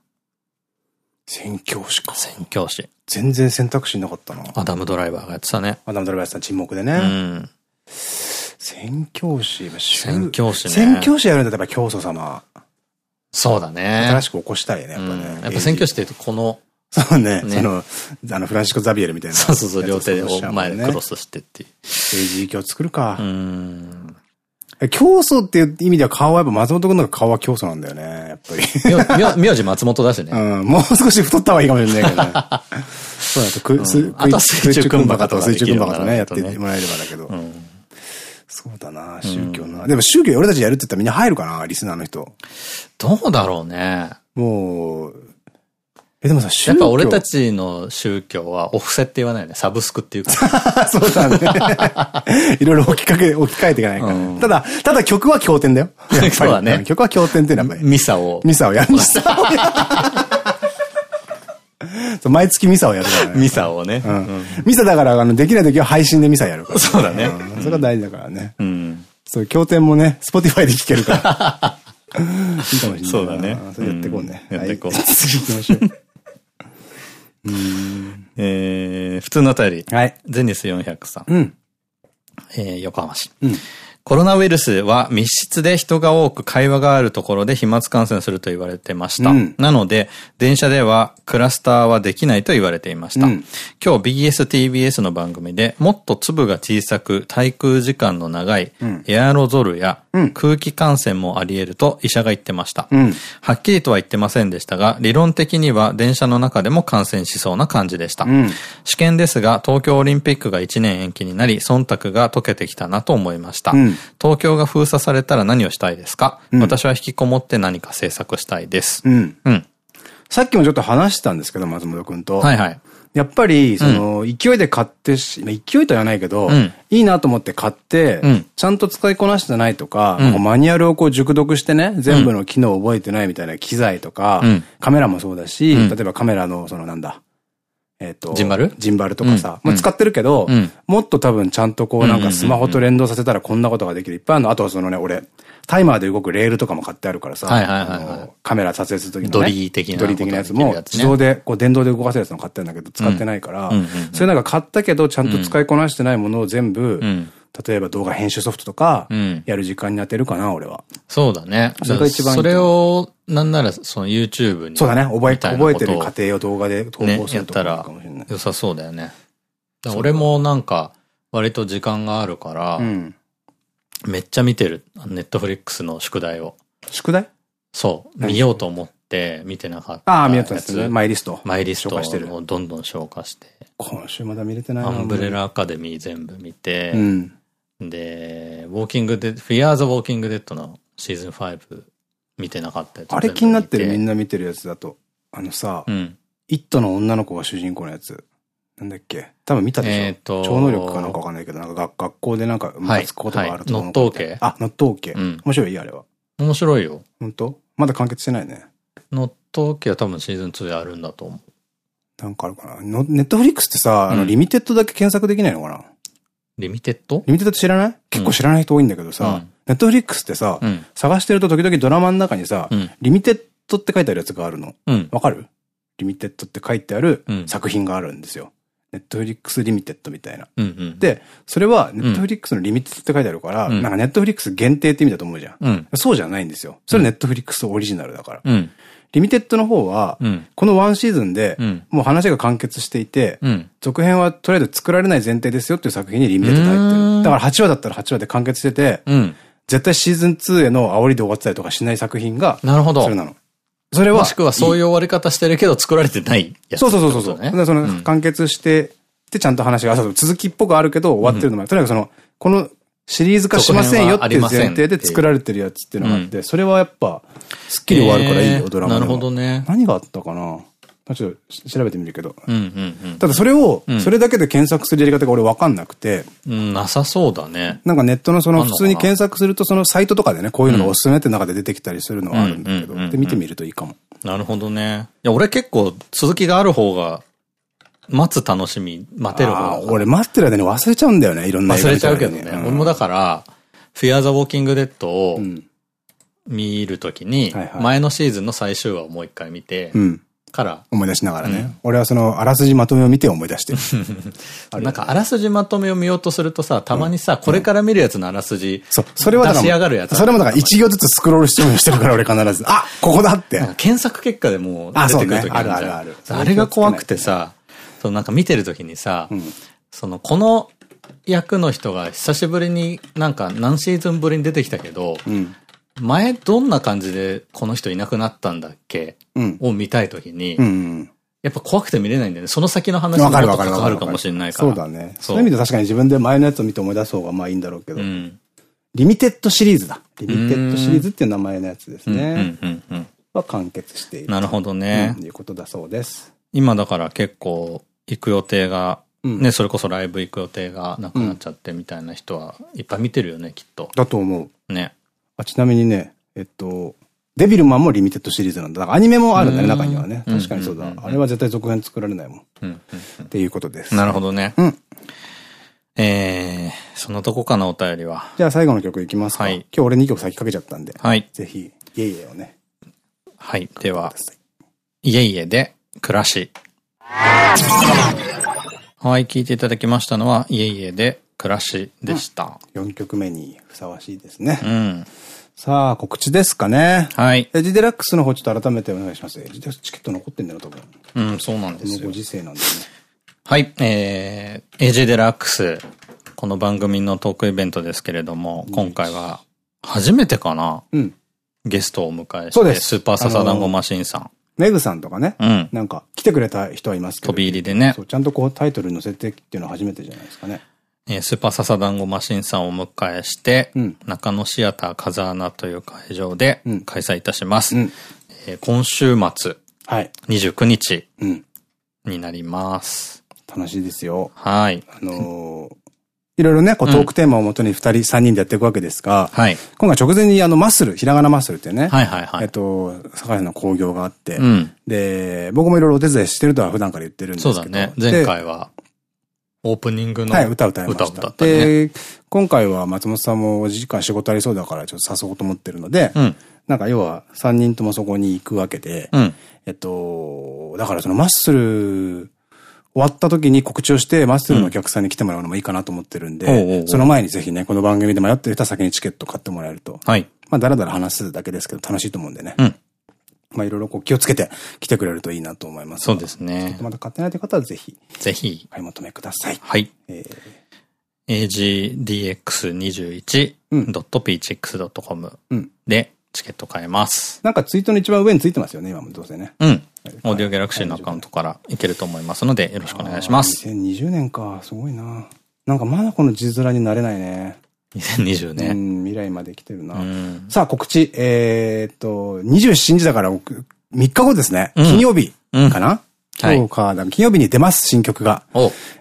宣教師か。宣教師。全然選択肢なかったな。アダムドライバーがやってたね。アダムドライバーやってた沈黙でね。うん。宣教師、宣教師ね。宣教師やるんだったら教祖様。そうだね。新しく起こしたいね、やっぱね。やっぱ宣教師って言うとこの、そうね。その、あの、フランシコ・ザビエルみたいな。そうそうそう、両手を前でクロスしてっていう。政治教作るか。うん。教祖っていう意味では顔はやっぱ松本くんの顔は教祖なんだよね、やっぱり。名字松本だしね。うん、もう少し太った方がいいかもしれないけどね。そうだと、く、す、水中くんばかと水中くんばかとね、やってもらえればだけど。そうだな、宗教な。でも宗教俺たちやるって言ったらみんな入るかな、リスナーの人。どうだろうね。もう、え、でもさ、宗教。やっぱ俺たちの宗教はお布施って言わないよね。サブスクっていうか。そうだね。いろいろ置きかけ、置き換えていかないから。うん、ただ、ただ曲は経典だよ。そうだね。曲は経典っていうのは。ミサを。ミサをやる。ミサをやる。毎月ミサをやるからね。ミサをね。ミサだから、あの、できない時は配信でミサやるから。そうだね。それが大事だからね。うん。そう経典もね、 Spotify で聴けるから。いいかもしれない。そうだね。それやっていこうね。やっていこう。次行きましょう。えー、普通のお便り。はい。ゼニス400さん。うん。えー、横浜市。うん。コロナウイルスは密室で人が多く会話があるところで飛沫感染すると言われてました。うん、なので、電車ではクラスターはできないと言われていました。うん、今日 BSTBS の番組でもっと粒が小さく滞空時間の長いエアロゾルや空気感染もあり得ると医者が言ってました。うん、はっきりとは言ってませんでしたが、理論的には電車の中でも感染しそうな感じでした。試験ですが、東京オリンピックが1年延期になり、忖度が解けてきたなと思いました。東京が封鎖されたら何をしたいですか、うん、私は引きこもって何か制作したいです。うん。うん。さっきもちょっと話したんですけど、松本くんと。はいはい。やっぱり、その、勢いで買ってし、勢いとは言わないけど、いいなと思って買って、ちゃんと使いこなしてないとか、マニュアルをこう熟読してね、全部の機能を覚えてないみたいな機材とか、カメラもそうだし、例えばカメラの、そのなんだ、えっと、ジンバル？ジンバルとかさ、まあ使ってるけど、もっと多分ちゃんとこうなんかスマホと連動させたらこんなことができる。いっぱいあるの。あとはそのね、俺、タイマーで動くレールとかも買ってあるからさ、カメラ撮影するときの、ね、ドリー的な。ドリー的なやつも、自動で、こう電動で動かせるやつも買ってるんだけど、使ってないから、それなんか買ったけど、ちゃんと使いこなしてないものを全部、例えば動画編集ソフトとか、やる時間に当てるかな、俺は。そうだね。それが一番それを、なんなら、その YouTube に。そうだね。覚え、覚えてる過程を動画で投稿するとかかもしれない。良さそうだよね。俺もなんか、割と時間があるから、めっちゃ見てる。ネットフリックスの宿題を。宿題？そう。見ようと思って見てなかった。ああ、見ようとですね。マイリスト。マイリストをどんどん消化して。今週まだ見れてないアンブレラアカデミー全部見て、うん、で、ウォーキングデッド、フィアーズ・ウォーキングデッドのシーズン5見てなかったやつ。あれ気になってるみんな見てるやつだと。あのさ、うん、イットの女の子が主人公のやつ。なんだっけ？多分見たでしょえっと。超能力かなんかわかんないけど、なんか学校でなんか、ムカつくことがあると思う。ノット系あ、ノット系。うん。面白い？あれは。面白いよ。本当？まだ完結してないね。ノット系は多分シーズン2であるんだと思う。なんかあるかな Netflix ってさ、あの、 limited だけ検索できないのかな？ limited？limited 知らない？結構知らない人多いんだけどさ、 Netflix ってさ、探してると時々ドラマの中にさ、 limited って書いてあるやつがあるの。わかる？ limited って書いてある作品があるんですよ。 Netflix limited みたいな。で、それは Netflix の limited って書いてあるから、なんか Netflix 限定って意味だと思うじゃん。そうじゃないんですよ。それ Netflix オリジナルだから。limited の方は、このワンシーズンで、もう話が完結していて、続編はとりあえず作られない前提ですよっていう作品に limited で入ってる。だから8話だったら8話で完結してて、絶対シーズン2への煽りで終わってたりとかしない作品が、なるほど。それなの。それは。もしくはそういう終わり方してるけど作られてないやつ、そうそうそうそう。ね、その完結して、でちゃんと話が、続きっぽくあるけど終わってるのも、とにかくその、このシリーズ化しませんよっていう前提で作られてるやつっていうのがあって、それはやっぱ、すっきり終わるからいいよ、ドラマなるほどね。何があったかな？ちょっと調べてみるけど。ただそれを、それだけで検索するやり方が俺わかんなくて。うん、なさそうだね。なんかネットのその普通に検索するとそのサイトとかでね、こういうのがおすすめって中で出てきたりするのはあるんだけど、で見てみるといいかも。なるほどね。いや、俺結構続きがある方が、待つ楽しみ、待てる方が。俺待ってる間に忘れちゃうんだよね、いろんな忘れちゃうけどね。俺もだから、フィアーザ・ウォーキング・デッドを見るときに、前のシーズンの最終話をもう一回見て、から。思い出しながらね。うん、俺はその、あらすじまとめを見て思い出してる。なんか、あらすじまとめを見ようとするとさ、たまにさ、これから見るやつのあらすじ、そう、それは出し上がるやつ。それもだから一行ずつスクロールしてるしてるから俺必ず、あここだって。検索結果でも出てくるときあるあるある。あれが怖くてさ、そのなんか見てるときにさ、その、この役の人が久しぶりになんか何シーズンぶりに出てきたけど、前どんな感じでこの人いなくなったんだっけ、を見たいときに、やっぱ怖くて見れないんだよね。その先の話にも関わるかもしれないから。そうだね。そういう意味で確かに自分で前のやつを見て思い出す方がまあいいんだろうけど。 limited series だ。 limited series っていう名前のやつですね。は完結している。なるほどね。ということだそうです。今だから結構行く予定が、ね、それこそライブ行く予定がなくなっちゃってみたいな人はいっぱい見てるよね、きっと。だと思う。ね。あ、ちなみにね、えっと、デビルマンもリミテッドシリーズなんだ。だからアニメもあるんだね、中にはね。確かにそうだ。あれは絶対続編作られないもん。っていうことです。なるほどね。うん。えー、そのとこかな、お便りは。じゃあ最後の曲いきますか。はい。今日俺2曲先かけちゃったんで。はい。ぜひ、イエイエをね。はい。では、イエイエで、暮らし。はい。聞いていただきましたのは、イエイエで、暮らしでした。うん、4曲目にふさわしいですね。うん。さあ、告知ですかね。はい。エジデラックスの方ちょっと改めてお願いします。エジデラックスチケット残ってんだよ、多分。うん、そうなんですよ。このご時世なんですね。はい、えー、エジデラックス。この番組のトークイベントですけれども、今回は初めてかな、うん、ゲストをお迎えして。スーパーササダンゴマシンさん。メグさんとかね、うん、なんか来てくれた人はいますけど。飛び入りでね。そう、ちゃんとこうタイトルに載せてっていうのは初めてじゃないですかね。えー、スーパーササダンゴマシンさんをお迎えして、うん、中野シアター風穴という会場で開催いたします。うん、えー、今週末、はい、29日になります。楽しいですよ。はい。あのーいろいろね、こうトークテーマをもとに二人、三人でやっていくわけですが、はい。今回直前にあの、マッスル、ひらがなマッスルってね、はいはいはい。えっと、堺の興行があって、うん、で、僕もいろいろお手伝いしてるとは普段から言ってるんですけど。そうだね。前回は、オープニングの。はい、歌歌いました。歌歌ったね。で、今回は松本さんもお時間仕事ありそうだからちょっと誘おうと思ってるので、うん、なんか要は3人ともそこに行くわけで、うん、えっと、だからそのマッスル、終わった時に告知をして、マッスルのお客さんに来てもらうのもいいかなと思ってるんで、その前にぜひね、この番組で迷ってる人は先にチケット買ってもらえると。はい。まあ、だらだら話すだけですけど、楽しいと思うんでね。うん。まあいろいろこう気をつけて来てくれるといいなと思います。そうですね。まだ買ってないという方はぜひ。ぜひ。買い求めください。はい。えー、agdx21.pchx.com でチケット買えます。なんかツイートの一番上についてますよね、今もどうせね。うん。オーディオギャラクシーのアカウントからいけると思いますので、よろしくお願いします。2020年か、すごいな。なんかまだこの字面になれないね。2020年。未来まで来てるな。さあ、告知。えっと、27日だから3日後ですね。金曜日かな？今日か、金曜日に出ます、新曲が。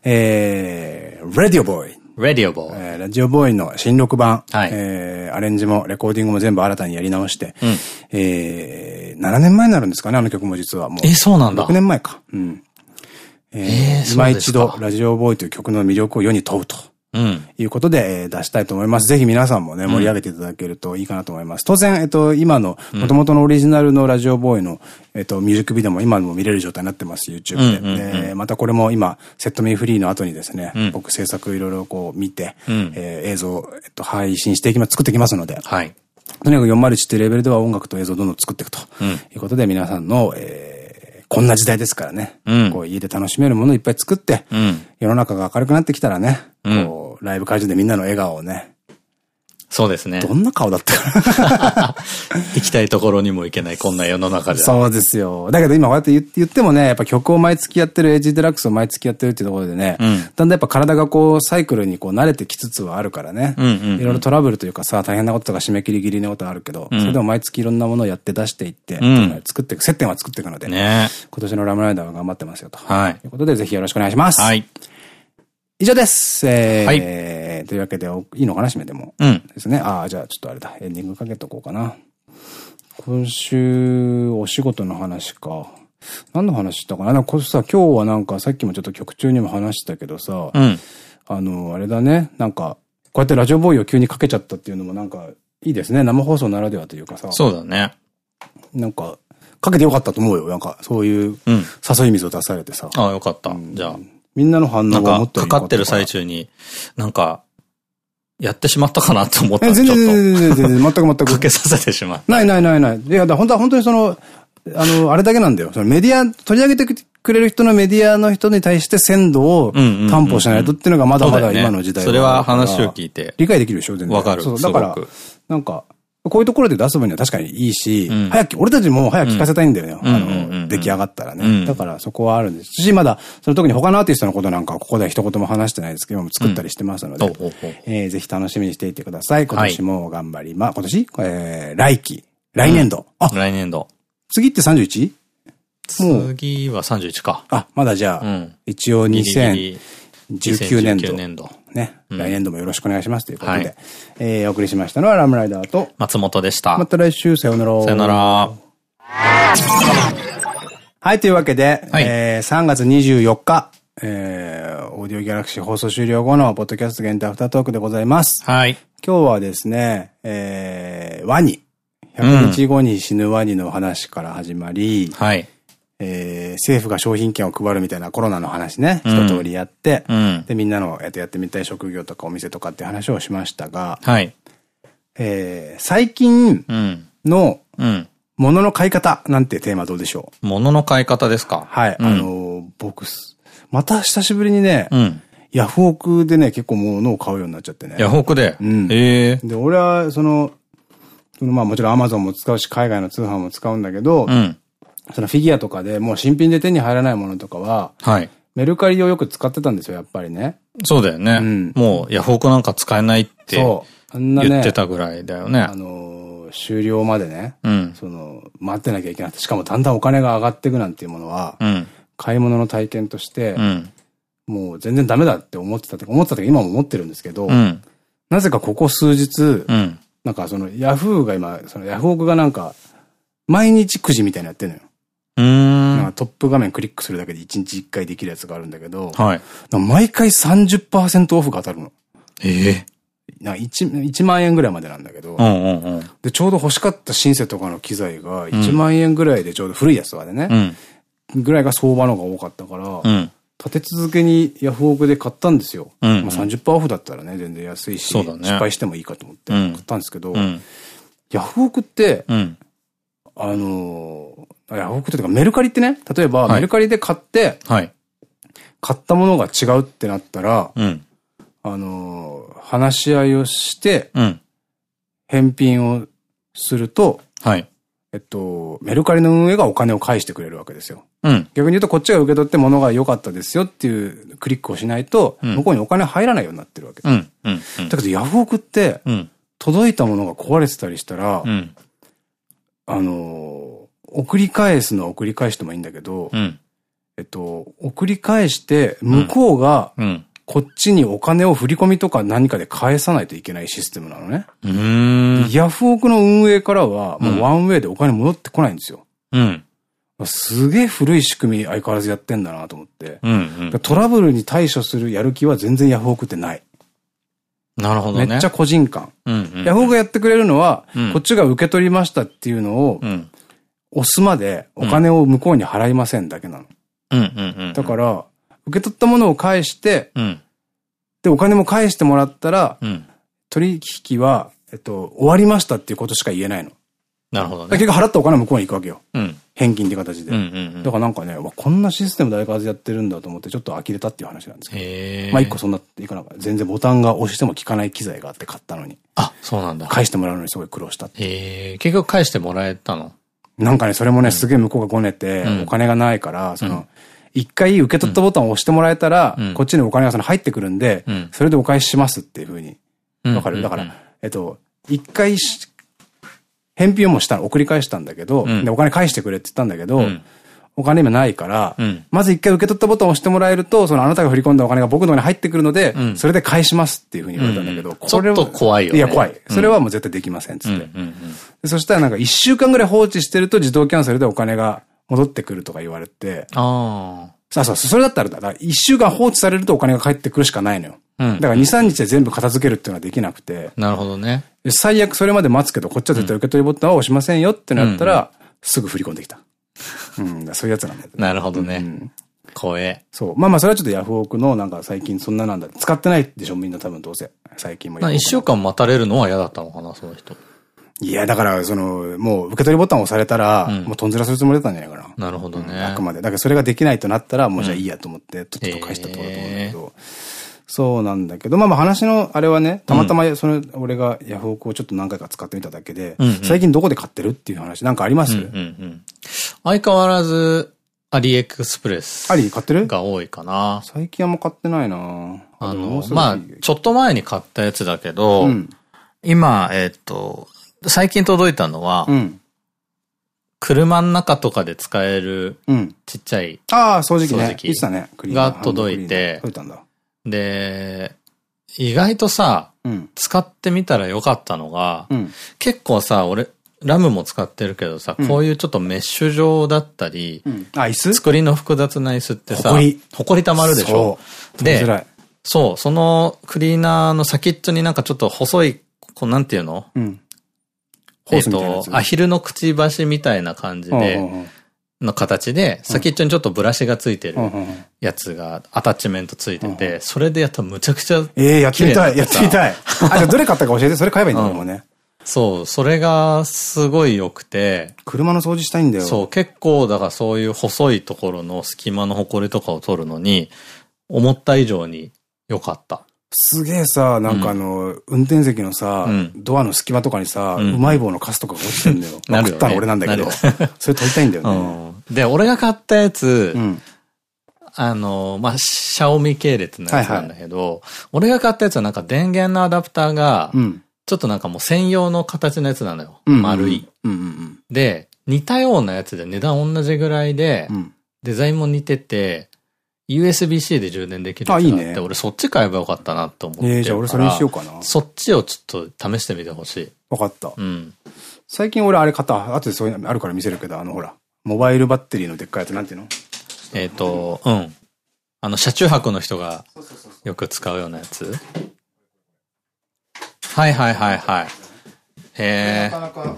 えー、Radio Boy。Radio Boy。えー、ラジオボーイの新録版。はい。えー、アレンジもレコーディングも全部新たにやり直して。うん。えー、7年前になるんですかね、あの曲も実はもう。え、そうなんだ。6年前か。うん。えー、今一度、ラジオボーイという曲の魅力を世に問うと。うん。いうことで、えー、出したいと思います。ぜひ皆さんもね、盛り上げていただけるといいかなと思います。当然、えっと、今の、元々のオリジナルのラジオボーイの、えっと、ミュージックビデオも今も見れる状態になってます、YouTube で。で、またこれも今、セットミーフリーの後にですね、うん、僕制作いろいろこう見て、うん、えー、映像、えっと、配信していきます、作っていきますので。はい。とにかく401っていうレベルでは音楽と映像をどんどん作っていくということで、皆さんの、えー、こんな時代ですからね。うん、こう家で楽しめるものをいっぱい作って、うん、世の中が明るくなってきたらね、こう、ライブ会場でみんなの笑顔をね、そうですね。どんな顔だったか 行きたいところにも行けない、こんな世の中で。そうですよ。だけど今こうやって言ってもね、やっぱ曲を毎月やってる、エイジデラックスを毎月やってるっていうところでね、うん、だんだんやっぱ体がこう、サイクルにこう慣れてきつつはあるからね。いろいろトラブルというかさ、大変なこととか締め切り切りのことあるけど、うん、それでも毎月いろんなものをやって出していって、うん、作っていく、接点は作っていくので、ね、今年のラムライダーは頑張ってますよと。はい。ということで、ぜひよろしくお願いします。はい。以上です。えー、はい、というわけで、いいのかな、締めでも。うん。ですね。ああ、じゃあちょっとあれだ。エンディングかけとこうかな。今週、お仕事の話か。何の話したかな？これさ、今日はなんか、さっきもちょっと曲中にも話したけどさ、うん、あの、あれだね。なんか、こうやってラジオボーイを急にかけちゃったっていうのもなんか、いいですね。生放送ならではというかさ。そうだね。なんか、かけてよかったと思うよ。なんか、そういう誘い水を出されてさ。うん、ああ、よかった。うん、じゃあ。みんなの反応がもっとかかってる最中に、なんか、やってしまったかなって思った全然全然全然全然、全く全く。かけさせてしまう。ないないないない。いや、本当は本当にその、あの、あれだけなんだよ。そのメディア、取り上げてくれる人のメディアの人に対して鮮度を担保しないとっていうのがまだまだ今の時代それは話を聞いて。理解できるでしょ全然。わかる。そう、だから、なんか、こういうところで出す分には確かにいいし、うん、早く、俺たちも早く聞かせたいんだよね。あの、出来上がったらね。だからそこはあるんですし、まだ、その特に他のアーティストのことなんかここでは一言も話してないですけども、作ったりしてますので、えぜひ楽しみにしていてください。今年も頑張りま、今年えー、来期。来年度。あ来年度。次って 31? 次は31か。あ、まだじゃあ、一応2019年度。ね、うん、来年度もよろしくお願いしますということで、はい、えー、お送りしましたのはラムライダーと松本でした。また来週、さよなら。さよなら。はい、というわけで、はい、えー、3月24日、えー、オーディオギャラクシー放送終了後のポッドキャスト限定アフタートークでございます。はい。今日はですね、えー、ワニ。100日後に死ぬワニの話から始まり、うん、はい。えー、政府が商品券を配るみたいなコロナの話ね、一通りやって、うん、で、みんなの、えっと、やってみたい職業とかお店とかって話をしましたが、はい。えー、最近の、物の買い方なんてテーマどうでしょう？物の買い方ですか？はい。うん、あの、僕、また久しぶりにね、うん、ヤフオクでね、結構物を買うようになっちゃってね。ヤフオクで？うん。ええ。で、俺は、その、そのまあもちろんアマゾンも使うし、海外の通販も使うんだけど、うん、そのフィギュアとかでもう新品で手に入らないものとかは、はい。メルカリをよく使ってたんですよ、やっぱりね。そうだよね。うん、もうヤフオクなんか使えないって。そう。あんなね。言ってたぐらいだよね。あのー、終了までね。うん。その、待ってなきゃいけなくて、しかもだんだんお金が上がっていくなんていうものは、うん。買い物の体験として、うん。もう全然ダメだって思ってたと思ってたと今も思ってるんですけど、うん。なぜかここ数日、うん。なんかそのヤフーが今、そのヤフオクがなんか、毎日くじみたいなやってるのよ。うん。トップ画面クリックするだけで1日1回できるやつがあるんだけど、はい。毎回30%オフが当たるの。ええー。な 1, 1万円ぐらいまでなんだけど、で、ちょうど欲しかったシンセとかの機材が1万円ぐらいでちょうど古いやつとかでね、うん、ぐらいが相場のが多かったから、うん、立て続けにヤフオクで買ったんですよ。まあ30%オフだったらね、全然安いし、ね、失敗してもいいかと思って買ったんですけど、うん、ヤフオクって、あのー、ヤフオクというかメルカリってね、例えばメルカリで買って、はい、買ったものが違うってなったら、うん、あのー、話し合いをして、うん、返品をすると、はい。えっと、メルカリの運営がお金を返してくれるわけですよ。うん、逆に言うと、こっちが受け取って物が良かったですよっていうクリックをしないと、向こうにお金入らないようになってるわけ。だけど、ヤフオクって、届いたものが壊れてたりしたら、あの、送り返すのは送り返してもいいんだけど、うん、えっと、送り返して、向こうが、こっちにお金を振り込みとか何かで返さないといけないシステムなのね。ヤフオクの運営からは、もうワンウェイでお金戻ってこないんですよ。うん。すげえ古い仕組み相変わらずやってんだなと思って。トラブルに対処するやる気は全然ヤフオクってない。なるほどね。めっちゃ個人間。ヤフオクがやってくれるのは、うん、こっちが受け取りましたっていうのを、押すまでお金を向こうに払いませんだけなの。だから、受け取ったものを返して、うん、で、お金も返してもらったら、取引は、えっと、終わりましたっていうことしか言えないの。なるほどね。結局払ったお金は向こうに行くわけよ。うん。返金って形で。だからなんかね、こんなシステム誰かやってるんだと思ってちょっと呆れたっていう話なんですけど。まあ一個そんな、いかなか全然ボタンが押しても効かない機材があって買ったのに。あ、そうなんだ。返してもらうのにすごい苦労したって。へえ、結局返してもらえたの？なんかね、それもね、すげえ向こうがごねて、お金がないから、その、一回受け取ったボタンを押してもらえたら、こっちにお金がその入ってくるんで、それでお返ししますっていうふうに。わかる？だから、えっと、一回返品をもした送り返したんだけど、で、お金返してくれって言ったんだけど、お金今ないから、まず一回受け取ったボタンを押してもらえると、そのあなたが振り込んだお金が僕の方に入ってくるので、それで返しますっていうふうに言われたんだけど、これは。ちょっと怖いよね。いや、怖い。それはもう絶対できません、つって。そしたらなんか一週間ぐらい放置してると自動キャンセルでお金が戻ってくるとか言われて、ああ。そうそう、それだったらだ、から一週間放置されるとお金が返ってくるしかないのよ。うん、だから2、3日で全部片付けるっていうのはできなくて。なるほどね。最悪それまで待つけど、こっちは絶対受け取りボタンは押しませんよってなったら、すぐ振り込んできた。うん、そういうやつなんだよ、なるほどね。うん、怖え。そう。まあまあ、それはちょっとヤフオクのなんか最近そんななんだ。使ってないでしょみんな多分どうせ。最近も。一週間待たれるのは嫌だったのかなその人。いや、だから、その、もう、受け取りボタンを押されたら、うん、もう、とんずらするつもりだったんじゃないかな。なるほどね、うん。あくまで。だから、それができないとなったら、もう、じゃあいいやと思って、とっとと返したところだと思うんだけど。そうなんだけど、まあまあ話のあれはね、たまたまその、俺がヤフオクをちょっと何回か使ってみただけで、うんうん、最近どこで買ってるっていう話なんかあります？相変わらず、アリエクスプレス。アリ買ってる？が多いかな。最近あんま買ってないな。あの、まあ、ちょっと前に買ったやつだけど、うん、今、えっ、と、最近届いたのは、うん、車の中とかで使える、ちっちゃい、ああ、掃除機ね。いつだね？が届いて、で、意外とさ、うん、使ってみたらよかったのが、うん、結構さ、俺、ラムも使ってるけどさ、こういうちょっとメッシュ状だったり、あ、椅子？作りの複雑な椅子ってさ、ほこり溜まるでしょ？で、そう、そのクリーナーの先っちょになんかちょっと細い、こうなんていうの？うん。えっと、アヒルのくちばしみたいな感じで、の形で、先っちょにちょっとブラシがついてるやつが、アタッチメントついてて、それでやったらむちゃくちゃ。ええ、やってみたい、やってみたい。あ、じゃどれ買ったか教えて、それ買えばいいんだもんね。そう、それがすごい良くて。車の掃除したいんだよ。そう、結構、だからそういう細いところの隙間の埃とかを取るのに、思った以上に良かった。すげえさ、なんかあの、運転席のさ、ドアの隙間とかにさ、うまい棒のカスとかが落ちてんだよ。なるったの俺なんだけど。それ取りたいんだよね。で、俺が買ったやつ、あの、まあ、シャオミ系列のやつなんだけど、俺が買ったやつはなんか電源のアダプターが、ちょっとなんかもう専用の形のやつなのよ。丸い。で、似たようなやつで値段同じぐらいで、デザインも似てて、USB-C で充電できるやつがあって、いいね、俺そっち買えばよかったなと思って。えー、じゃあ俺それにしようかな。そっちをちょっと試してみてほしい。わかった。うん。最近俺あれ買った。後でそういうのあるから見せるけど、あのほら、モバイルバッテリーのでっかいやつなんていうの？えっと、うん。あの、車中泊の人がよく使うようなやつはいはいはいはい。へえ。なかなか、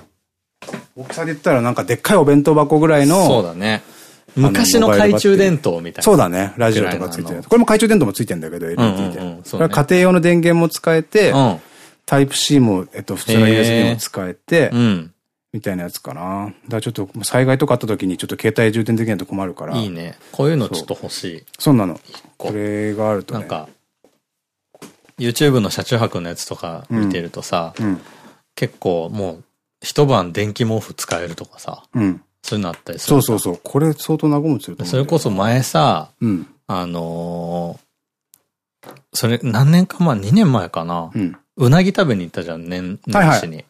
大きさで言ったらなんかでっかいお弁当箱ぐらいの。そうだね。昔の懐中電灯みたいな。そうだね。ラジオとかついてる。これも懐中電灯もついてるんだけど、LED で。これは家庭用の電源も使えて、タイプ C も、えっと、普通の USB も使えて、みたいなやつかな。だからちょっと災害とかあった時にちょっと携帯充電できないと困るから。いいね。こういうのちょっと欲しい。そうなの。これがあるとなんか、YouTube の車中泊のやつとか見てるとさ、結構もう一晩電気毛布使えるとかさ、そういうのあったりする。そうそうそう。これ相当長持ちすると思う。それこそ前さ、うん、あのー、それ何年か前、2年前かな。うん、うなぎ食べに行ったじゃん、年、年始に。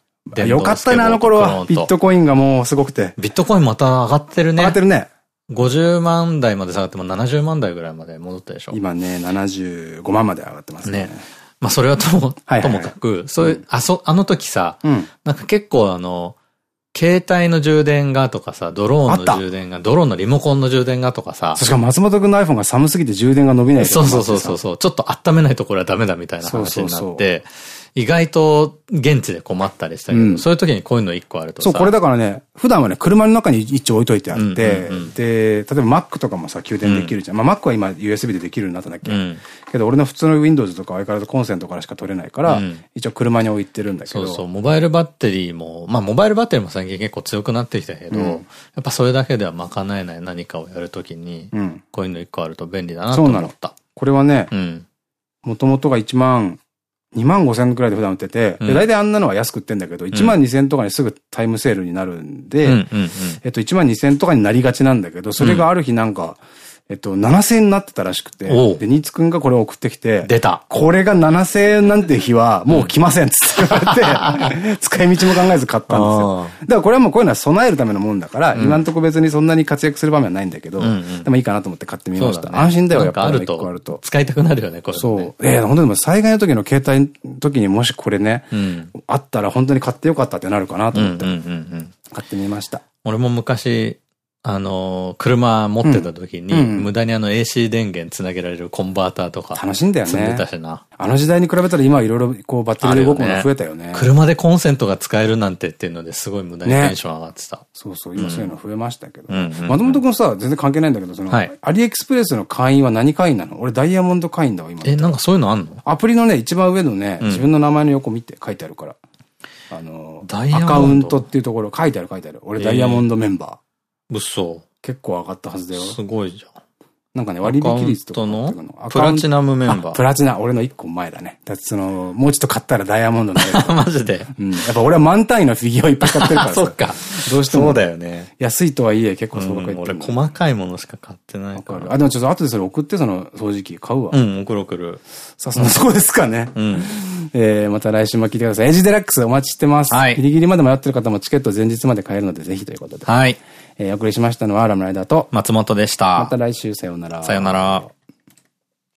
よかったね、あの頃は。ビットコインがもうすごくて。ビットコインまた上がってるね。上がってるね。50万台まで下がっても70万台ぐらいまで戻ったでしょ。今ね、75万まで上がってますね。ねまあそれはとも、ともかく、そういう、あそ、あの時さ、うん、なんか結構あの、携帯の充電がとかさ、ドローンの充電が、ドローンのリモコンの充電がとかさ。しかも松本くんの iPhone が寒すぎて充電が伸びないそうそうそうそう。ちょっと温めないところはダメだみたいな話になって、意外と現地で困ったりしたけど、うん、そういう時にこういうの1個あるとそう、これだからね、普段はね、車の中に一応置いといてあって、で、例えば Mac とかもさ、給電できるじゃん。うん、まあ Mac は今 USB でできるようになったんだっけ、うん、けど俺の普通の Windows とか相変わらずコンセントからしか取れないから、一応車に置いてるんだけど。そうそう、モバイルバッテリーも、まあモバイルバッテリーも最近結構強くなってきたけど、やっぱそれだけでは賄えない何かをやるときに、こういうの1個あると便利だなと思った。これはね、もともとが1万2万5千円くらいで普段売ってて、うん、大体あんなのは安く売ってんだけど、1万2千とかにすぐタイムセールになるんで、えっと、1万2千とかになりがちなんだけど、それがある日なんか、えっと、7000円になってたらしくて、で、ニーツくんがこれを送ってきて、出た。これが7000円なんて日は、もう来ませんっつって言われて、使い道も考えず買ったんですよ。だからこれはもうこういうのは備えるためのもんだから、うん、今んとこ別にそんなに活躍する場面はないんだけど、うんうん、でもいいかなと思って買ってみました。ね、安心だよ、やっぱり。あると。あると。使いたくなるよね、これ、ね。そう。ええー、本当に災害の時の携帯の時にもしこれね、うん、あったら本当に買ってよかったってなるかなと思って、買ってみました。俺も昔、あの、車持ってた時に、無駄にあの AC 電源つなげられるコンバーターとか。楽しいんだよね。積んでたしな。あの時代に比べたら今いろいろこうバッテリーで動くもの増えたよね。車でコンセントが使えるなんてっていうのですごい無駄にテンション上がってた。そうそう、今そういうの増えましたけど。松本くんさ、全然関係ないんだけど、その、アリエクスプレスの会員は何会員なの？俺ダイヤモンド会員だわ、今。え、なんかそういうのあんの？アプリのね、一番上のね、自分の名前の横見て書いてあるから。あの、アカウントっていうところ書いてある書いてある。俺ダイヤモンドメンバー。嘘。結構上がったはずだよ。すごいじゃん。なんかね、割引率とかの？プラチナムメンバー？プラチナ、俺の一個前だね。だってその、もうちょっと買ったらダイヤモンドの マジで？うん。やっぱ俺は満単位のフィギュアをいっぱい買ってるからさ。そっか。どうしても。そうだよね。安いとはいえ結構相場がいって俺細かいものしか買ってないから。あ、でもちょっと後でそれ送って、その掃除機買うわ。うん、送る送る。さすがそうですかね。うん。えー、また来週も聞いてください。エイジデラックスお待ちしてます。はい。ギリギリまで迷ってる方もチケット前日まで買えるのでぜひということで。はい。えー、お送りしましたのはラムライダーと松本でした。また来週さようなら。さようなら。